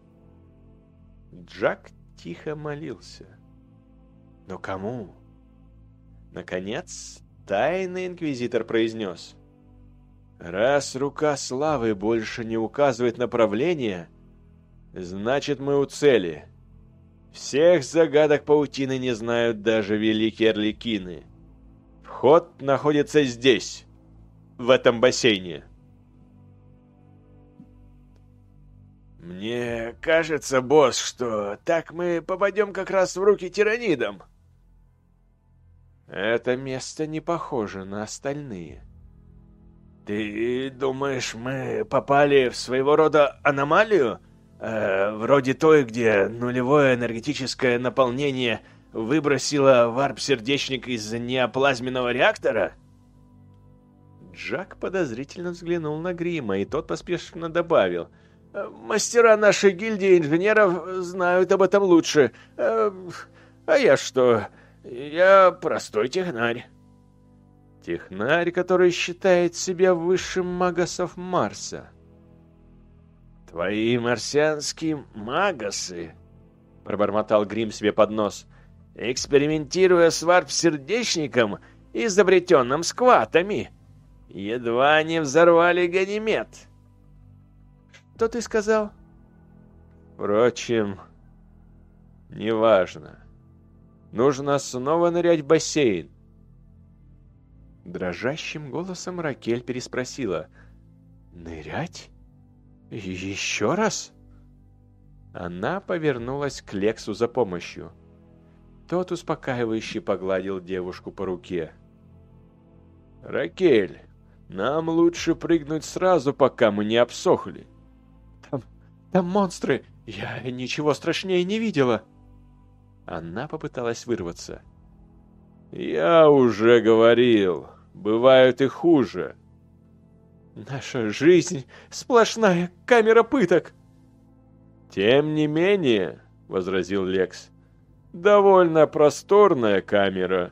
Джак тихо молился. Но кому? Наконец, тайный инквизитор произнес. Раз рука славы больше не указывает направление, значит мы у цели. Всех загадок паутины не знают даже великие орликины. Вход находится здесь, в этом бассейне. «Мне кажется, босс, что так мы попадем как раз в руки тиранидам». «Это место не похоже на остальные». «Ты думаешь, мы попали в своего рода аномалию?» Э, вроде той, где нулевое энергетическое наполнение выбросило варп-сердечник из неоплазменного реактора? Джак подозрительно взглянул на Грима, и тот поспешно добавил. «Э, «Мастера нашей гильдии инженеров знают об этом лучше. Э, а я что? Я простой технарь». «Технарь, который считает себя высшим магасов Марса», «Твои марсианские магасы», — пробормотал Грим себе под нос, «экспериментируя с варп-сердечником, изобретенным скватами, едва не взорвали Ганимед». «Что ты сказал?» «Впрочем, неважно. Нужно снова нырять в бассейн». Дрожащим голосом Ракель переспросила. «Нырять?» «Еще раз?» Она повернулась к Лексу за помощью. Тот успокаивающе погладил девушку по руке. «Ракель, нам лучше прыгнуть сразу, пока мы не обсохли». «Там, монстры! Я ничего страшнее не видела!» Она попыталась вырваться. «Я уже говорил, бывают и хуже. Наша жизнь — сплошная камера пыток. Тем не менее, — возразил Лекс, — довольно просторная камера.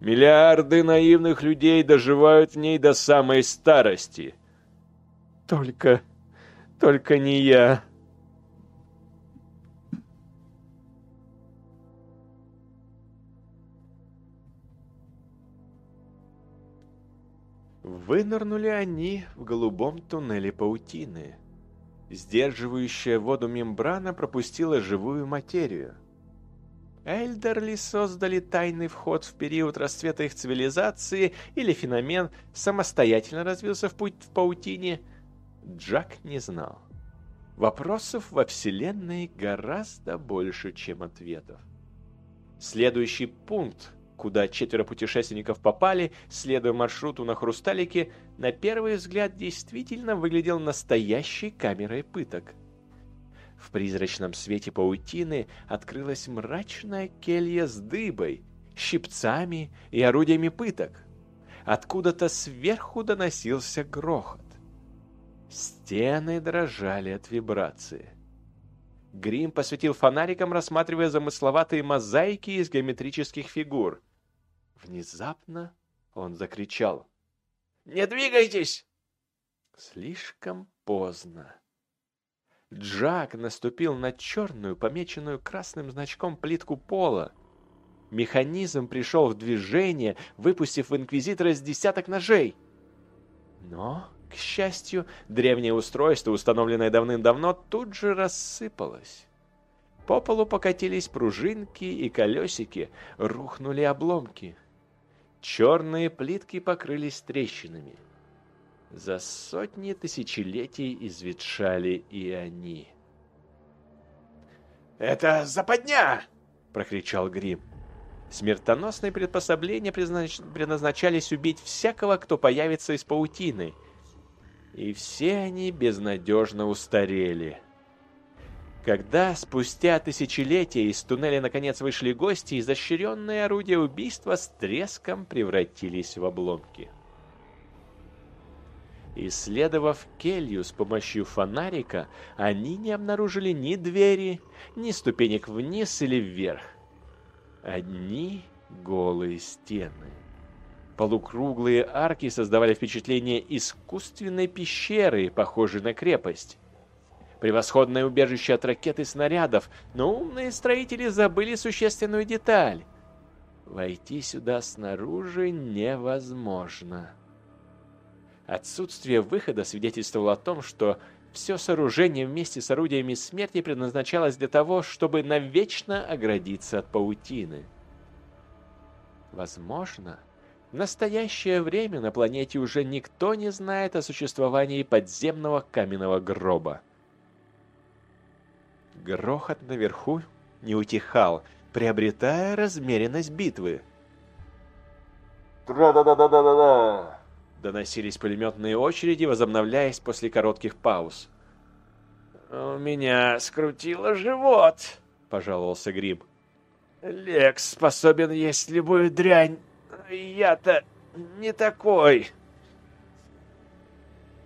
Миллиарды наивных людей доживают в ней до самой старости. Только... только не я. Вынырнули они в голубом туннеле паутины. Сдерживающая воду мембрана пропустила живую материю. Эльдерли создали тайный вход в период расцвета их цивилизации или феномен самостоятельно развился в путь в паутине, Джак не знал. Вопросов во Вселенной гораздо больше, чем ответов. Следующий пункт куда четверо путешественников попали, следуя маршруту на Хрусталике, на первый взгляд действительно выглядел настоящей камерой пыток. В призрачном свете паутины открылась мрачная келья с дыбой, щипцами и орудиями пыток. Откуда-то сверху доносился грохот. Стены дрожали от вибрации. Грим посветил фонариком, рассматривая замысловатые мозаики из геометрических фигур. Внезапно он закричал. «Не двигайтесь!» Слишком поздно. Джак наступил на черную, помеченную красным значком плитку пола. Механизм пришел в движение, выпустив в Инквизитора с десяток ножей. Но, к счастью, древнее устройство, установленное давным-давно, тут же рассыпалось. По полу покатились пружинки и колесики, рухнули обломки. Черные плитки покрылись трещинами. За сотни тысячелетий изветшали и они. «Это западня!» — прокричал Грим. Смертоносные предпособления предназнач... предназначались убить всякого, кто появится из паутины. И все они безнадежно устарели. Когда спустя тысячелетия из туннеля наконец вышли гости, изощренные орудия убийства с треском превратились в обломки. Исследовав келью с помощью фонарика, они не обнаружили ни двери, ни ступенек вниз или вверх. Одни голые стены. Полукруглые арки создавали впечатление искусственной пещеры, похожей на крепость. Превосходное убежище от ракет и снарядов, но умные строители забыли существенную деталь. Войти сюда снаружи невозможно. Отсутствие выхода свидетельствовало о том, что все сооружение вместе с орудиями смерти предназначалось для того, чтобы навечно оградиться от паутины. Возможно, в настоящее время на планете уже никто не знает о существовании подземного каменного гроба. Грохот наверху не утихал, приобретая размеренность битвы. «Тра-да-да-да-да-да-да!» Доносились пулеметные очереди, возобновляясь после коротких пауз. «У меня скрутило живот», — пожаловался Гриб. «Лекс способен есть любую дрянь. Я-то не такой».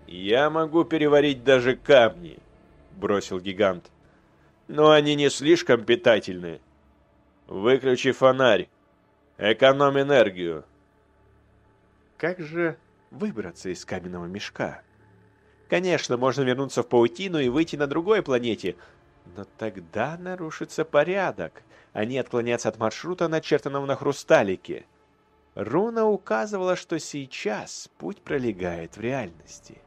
«Я могу переварить даже камни», — бросил гигант. «Но они не слишком питательны. Выключи фонарь. Экономь энергию». Как же выбраться из каменного мешка. Конечно, можно вернуться в паутину и выйти на другой планете, но тогда нарушится порядок, не отклоняться от маршрута, начертанного на хрусталике. Руна указывала, что сейчас путь пролегает в реальности.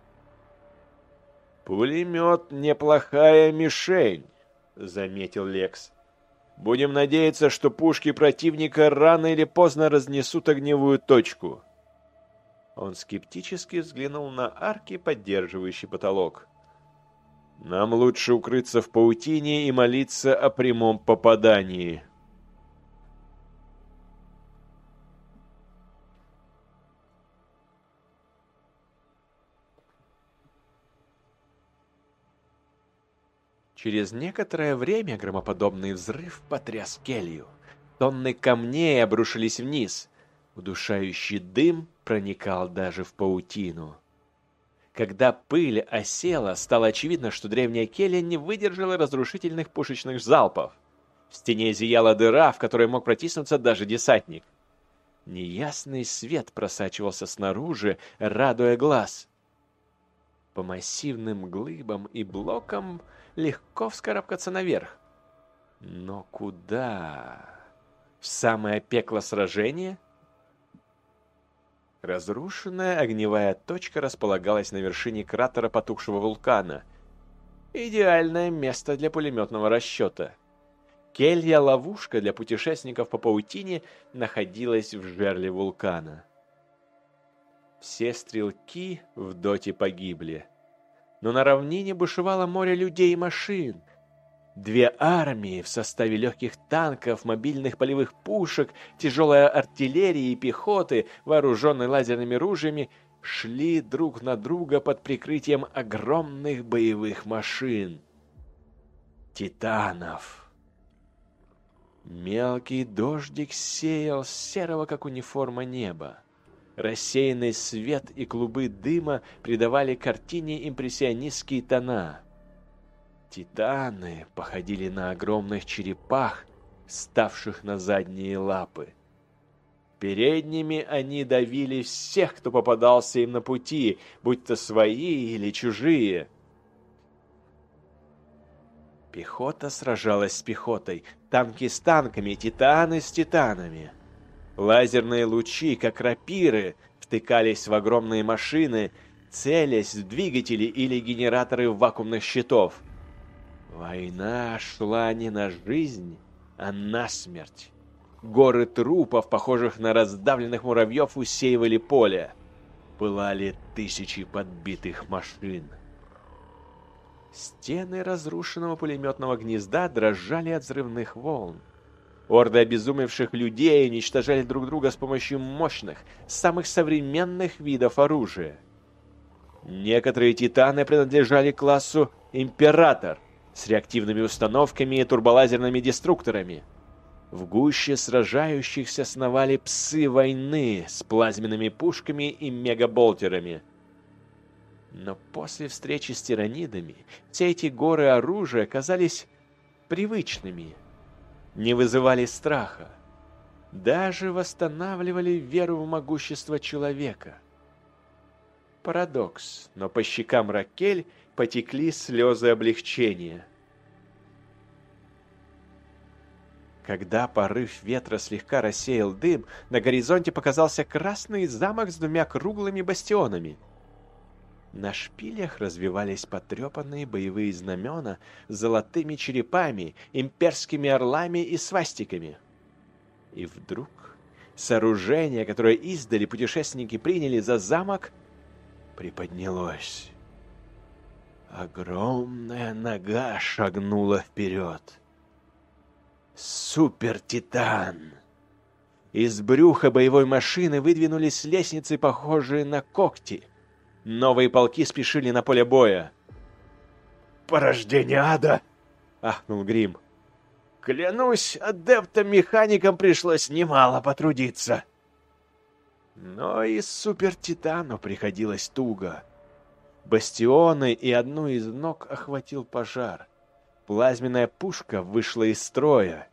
«Пулемет — неплохая мишень», — заметил Лекс. «Будем надеяться, что пушки противника рано или поздно разнесут огневую точку». Он скептически взглянул на арки, поддерживающие потолок. «Нам лучше укрыться в паутине и молиться о прямом попадании». Через некоторое время громоподобный взрыв потряс келью. Тонны камней обрушились вниз. Удушающий дым проникал даже в паутину. Когда пыль осела, стало очевидно, что древняя келья не выдержала разрушительных пушечных залпов. В стене зияла дыра, в которой мог протиснуться даже десантник. Неясный свет просачивался снаружи, радуя глаз. По массивным глыбам и блокам легко вскарабкаться наверх. Но куда? В самое пекло сражения? Разрушенная огневая точка располагалась на вершине кратера потухшего вулкана. Идеальное место для пулеметного расчета. Келья-ловушка для путешественников по паутине находилась в жерле вулкана. Все стрелки в доте погибли. Но на равнине бушевало море людей и машин — Две армии в составе легких танков, мобильных полевых пушек, тяжелой артиллерии и пехоты, вооруженной лазерными ружьями, шли друг на друга под прикрытием огромных боевых машин. Титанов. Мелкий дождик сеял серого, как униформа неба. Рассеянный свет и клубы дыма придавали картине импрессионистские тона. Титаны походили на огромных черепах, ставших на задние лапы. Передними они давили всех, кто попадался им на пути, будь то свои или чужие. Пехота сражалась с пехотой, танки с танками, титаны с титанами. Лазерные лучи, как рапиры, втыкались в огромные машины, целясь в двигатели или генераторы вакуумных щитов. Война шла не на жизнь, а на смерть. Горы трупов, похожих на раздавленных муравьев, усеивали поле. Пылали тысячи подбитых машин. Стены разрушенного пулеметного гнезда дрожали от взрывных волн. Орды обезумевших людей уничтожали друг друга с помощью мощных, самых современных видов оружия. Некоторые титаны принадлежали классу «Император» с реактивными установками и турболазерными деструкторами. В гуще сражающихся сновали псы войны с плазменными пушками и мегаболтерами – но после встречи с тиранидами все эти горы оружия казались привычными, не вызывали страха, даже восстанавливали веру в могущество человека. Парадокс, но по щекам Ракель потекли слезы облегчения. Когда порыв ветра слегка рассеял дым, на горизонте показался красный замок с двумя круглыми бастионами – на шпилях развивались потрепанные боевые знамена с золотыми черепами, имперскими орлами и свастиками. И вдруг сооружение, которое издали путешественники приняли за замок, приподнялось. Огромная нога шагнула вперед. Супер-титан! Из брюха боевой машины выдвинулись лестницы, похожие на когти — Новые полки спешили на поле боя. «Порождение ада!» — ахнул Грим. «Клянусь, адептам-механикам пришлось немало потрудиться». Но и супер-титану приходилось туго. Бастионы и одну из ног охватил пожар. Плазменная пушка вышла из строя.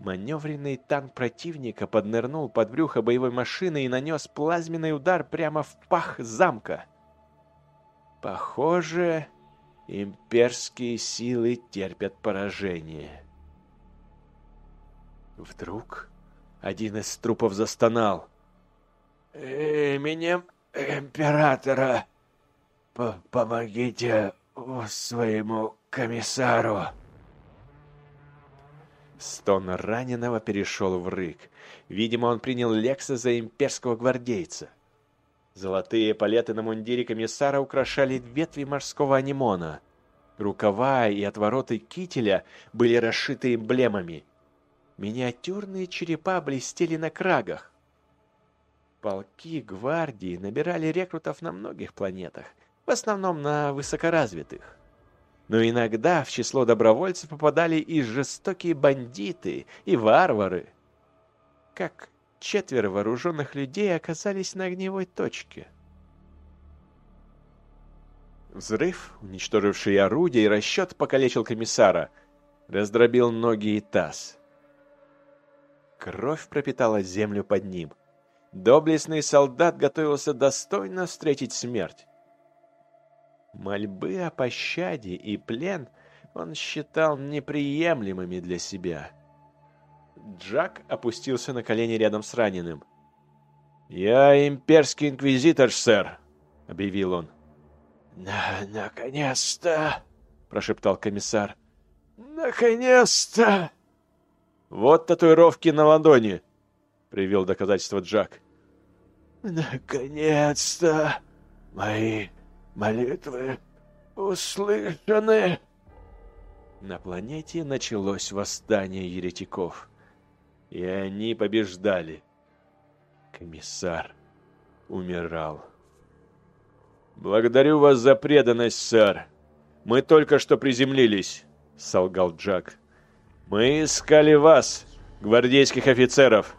Маневренный танк противника поднырнул под брюхо боевой машины и нанес плазменный удар прямо в пах замка. Похоже, имперские силы терпят поражение. Вдруг один из трупов застонал. «Именем императора помогите своему комиссару!» Стон раненого перешел в рык. Видимо, он принял Лекса за имперского гвардейца. Золотые палеты на мундире комиссара украшали ветви морского анимона. Рукава и отвороты кителя были расшиты эмблемами. Миниатюрные черепа блестели на крагах. Полки гвардии набирали рекрутов на многих планетах, в основном на высокоразвитых но иногда в число добровольцев попадали и жестокие бандиты, и варвары. Как четверо вооруженных людей оказались на огневой точке. Взрыв, уничтоживший орудие и расчет, покалечил комиссара, раздробил ноги и таз. Кровь пропитала землю под ним. Доблестный солдат готовился достойно встретить смерть. Мольбы о пощаде и плен он считал неприемлемыми для себя. Джак опустился на колени рядом с раненым. «Я имперский инквизитор, сэр», — объявил он. «Наконец-то!» — прошептал комиссар. «Наконец-то!» «Вот татуировки на ладони», — привел доказательство Джак. «Наконец-то! Мои Молитвы услышаны. На планете началось восстание еретиков. И они побеждали. Комиссар умирал. «Благодарю вас за преданность, сэр. Мы только что приземлились», — солгал Джак. «Мы искали вас, гвардейских офицеров».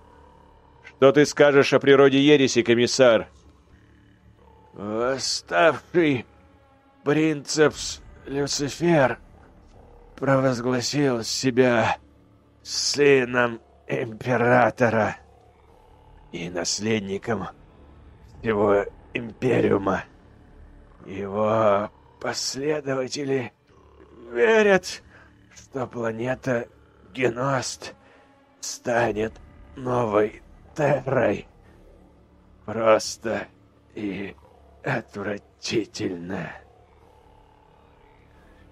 Что ты скажешь о природе ереси, комиссар? Восставший принцепс Люцифер провозгласил себя сыном императора и наследником всего империума. Его последователи верят, что планета Геност станет новой Террой. Просто и отвратительно.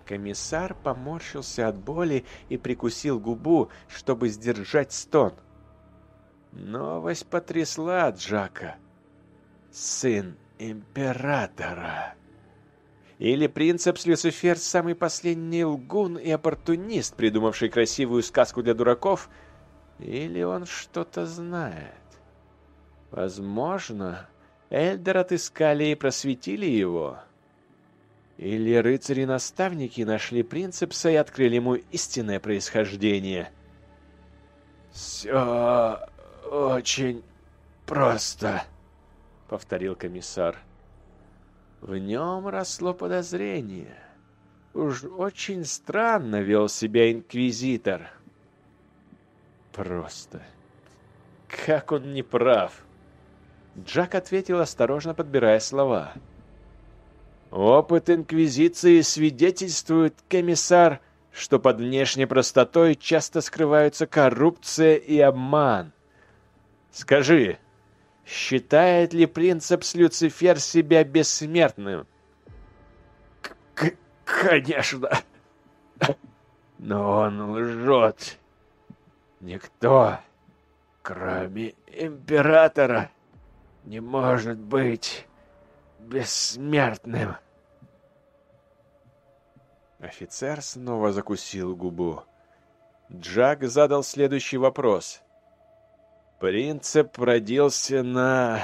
Комиссар поморщился от боли и прикусил губу, чтобы сдержать стон. Новость потрясла Джака. Сын императора. Или принцепс Люцифер самый последний лгун и оппортунист, придумавший красивую сказку для дураков, или он что-то знает. Возможно, Эльдер отыскали и просветили его. Или рыцари-наставники нашли принцепса и открыли ему истинное происхождение. «Все очень просто», — повторил комиссар. В нем росло подозрение. Уж очень странно вел себя инквизитор. Просто. Как он не прав. Джак ответил, осторожно подбирая слова. «Опыт Инквизиции свидетельствует, комиссар, что под внешней простотой часто скрываются коррупция и обман. Скажи, считает ли принцепс Люцифер себя бессмертным?» К «Конечно, но он лжет. Никто, кроме императора, не может быть бессмертным. Офицер снова закусил губу. Джак задал следующий вопрос. Принцип родился на...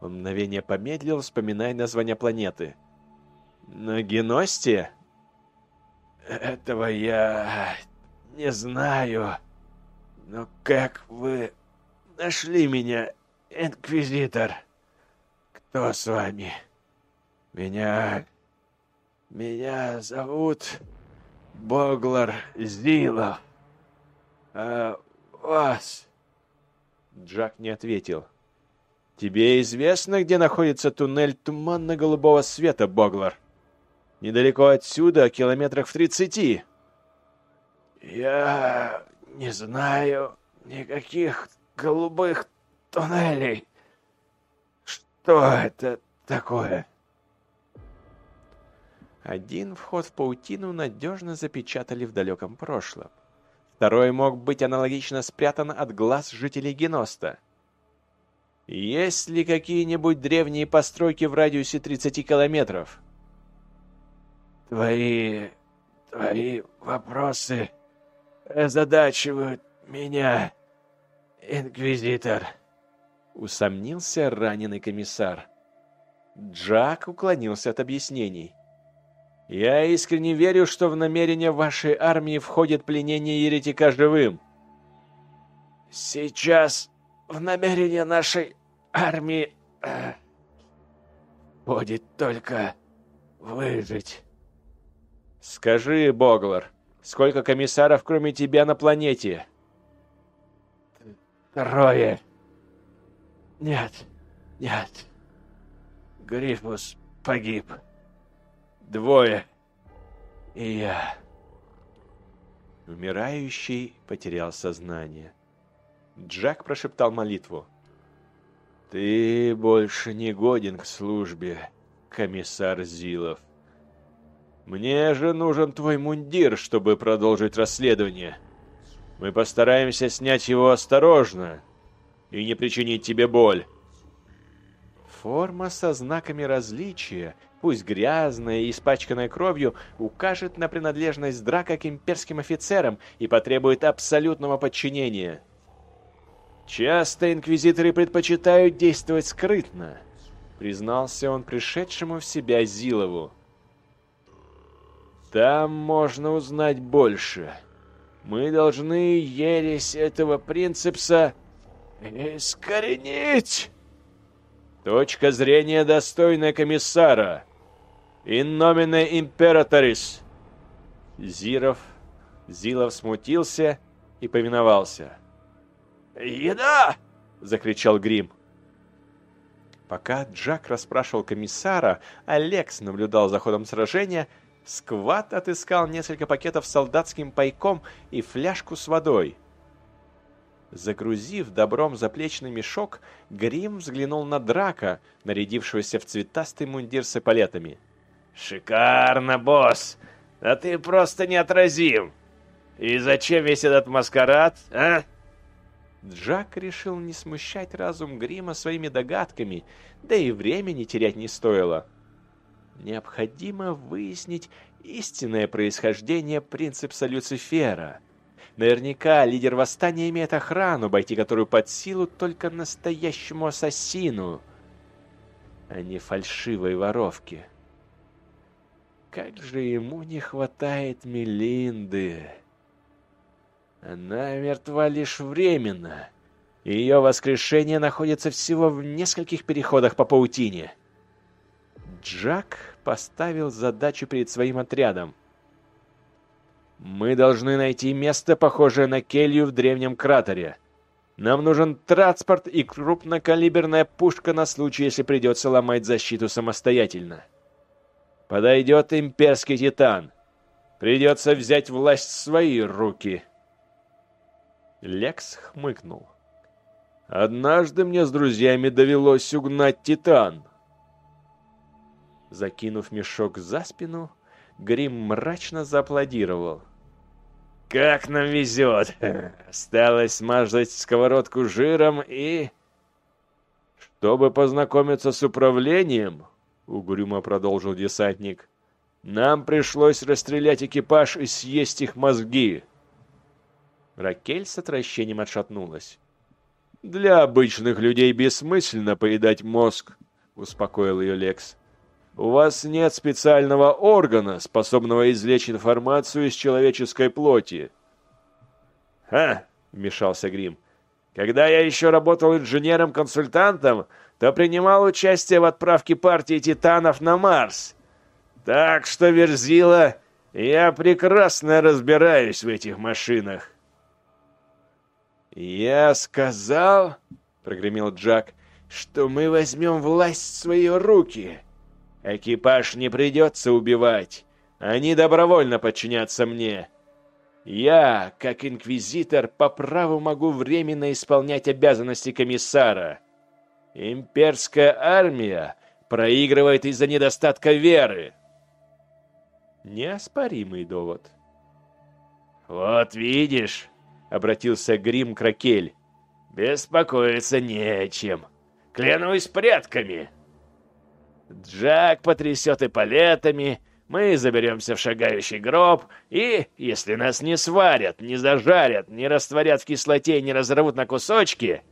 Он мгновение помедлил, вспоминая название планеты. На Геносте? Этого я не знаю. Но как вы нашли меня инквизитор. Кто с вами? Меня... Меня зовут Боглар Зилов. А вас? Джак не ответил. Тебе известно, где находится туннель туманно-голубого света, Боглар? Недалеко отсюда, километрах в тридцати. Я не знаю никаких голубых туннелей. Что это такое? Один вход в паутину надежно запечатали в далеком прошлом. Второй мог быть аналогично спрятан от глаз жителей Геноста. Есть ли какие-нибудь древние постройки в радиусе 30 километров? Твои... твои вопросы озадачивают меня, инквизитор усомнился раненый комиссар. Джак уклонился от объяснений. «Я искренне верю, что в намерение вашей армии входит пленение еретика живым». «Сейчас в намерение нашей армии э, будет только выжить». «Скажи, Боглар, сколько комиссаров, кроме тебя, на планете?» «Трое». Нет, нет. Грифус погиб. Двое. И я. Умирающий потерял сознание. Джек прошептал молитву. «Ты больше не годен к службе, комиссар Зилов. Мне же нужен твой мундир, чтобы продолжить расследование. Мы постараемся снять его осторожно, и не причинить тебе боль. Форма со знаками различия, пусть грязная и испачканная кровью, укажет на принадлежность драка к имперским офицерам и потребует абсолютного подчинения. Часто инквизиторы предпочитают действовать скрытно, признался он пришедшему в себя Зилову. Там можно узнать больше. Мы должны ересь этого принципса Искоренить! Точка зрения достойная комиссара. Nomine imperatoris. Зиров, Зилов смутился и повиновался. «Еда!» — закричал Грим. Пока Джак расспрашивал комиссара, Алекс наблюдал за ходом сражения, Скват отыскал несколько пакетов с солдатским пайком и фляжку с водой. Загрузив добром заплечный мешок, Грим взглянул на Драка, нарядившегося в цветастый мундир с эполетами. «Шикарно, босс! Да ты просто неотразим! И зачем весь этот маскарад, а?» Джак решил не смущать разум Грима своими догадками, да и времени терять не стоило. Необходимо выяснить истинное происхождение принципса Люцифера. Наверняка лидер восстания имеет охрану, обойти которую под силу только настоящему ассасину, а не фальшивой воровке. Как же ему не хватает Мелинды. Она мертва лишь временно. Ее воскрешение находится всего в нескольких переходах по паутине. Джак поставил задачу перед своим отрядом. «Мы должны найти место, похожее на келью в древнем кратере. Нам нужен транспорт и крупнокалиберная пушка на случай, если придется ломать защиту самостоятельно. Подойдет имперский титан. Придется взять власть в свои руки». Лекс хмыкнул. «Однажды мне с друзьями довелось угнать Титан». Закинув мешок за спину, Грим мрачно зааплодировал. «Как нам везет! Осталось смазать сковородку жиром и...» «Чтобы познакомиться с управлением», — угрюмо продолжил десантник, — «нам пришлось расстрелять экипаж и съесть их мозги». Ракель с отвращением отшатнулась. «Для обычных людей бессмысленно поедать мозг», — успокоил ее Лекс. «У вас нет специального органа, способного извлечь информацию из человеческой плоти». «Ха!» — вмешался Грим. «Когда я еще работал инженером-консультантом, то принимал участие в отправке партии титанов на Марс. Так что, Верзила, я прекрасно разбираюсь в этих машинах». «Я сказал, — прогремел Джак, — что мы возьмем власть в свои руки. Экипаж не придется убивать. Они добровольно подчинятся мне. Я, как инквизитор, по праву могу временно исполнять обязанности комиссара. Имперская армия проигрывает из-за недостатка веры». Неоспоримый довод. «Вот видишь», — обратился Грим к Ракель. «Беспокоиться не о чем. Клянусь предками!» Джак потрясет и палетами, мы заберемся в шагающий гроб, и, если нас не сварят, не зажарят, не растворят в кислоте и не разорвут на кусочки,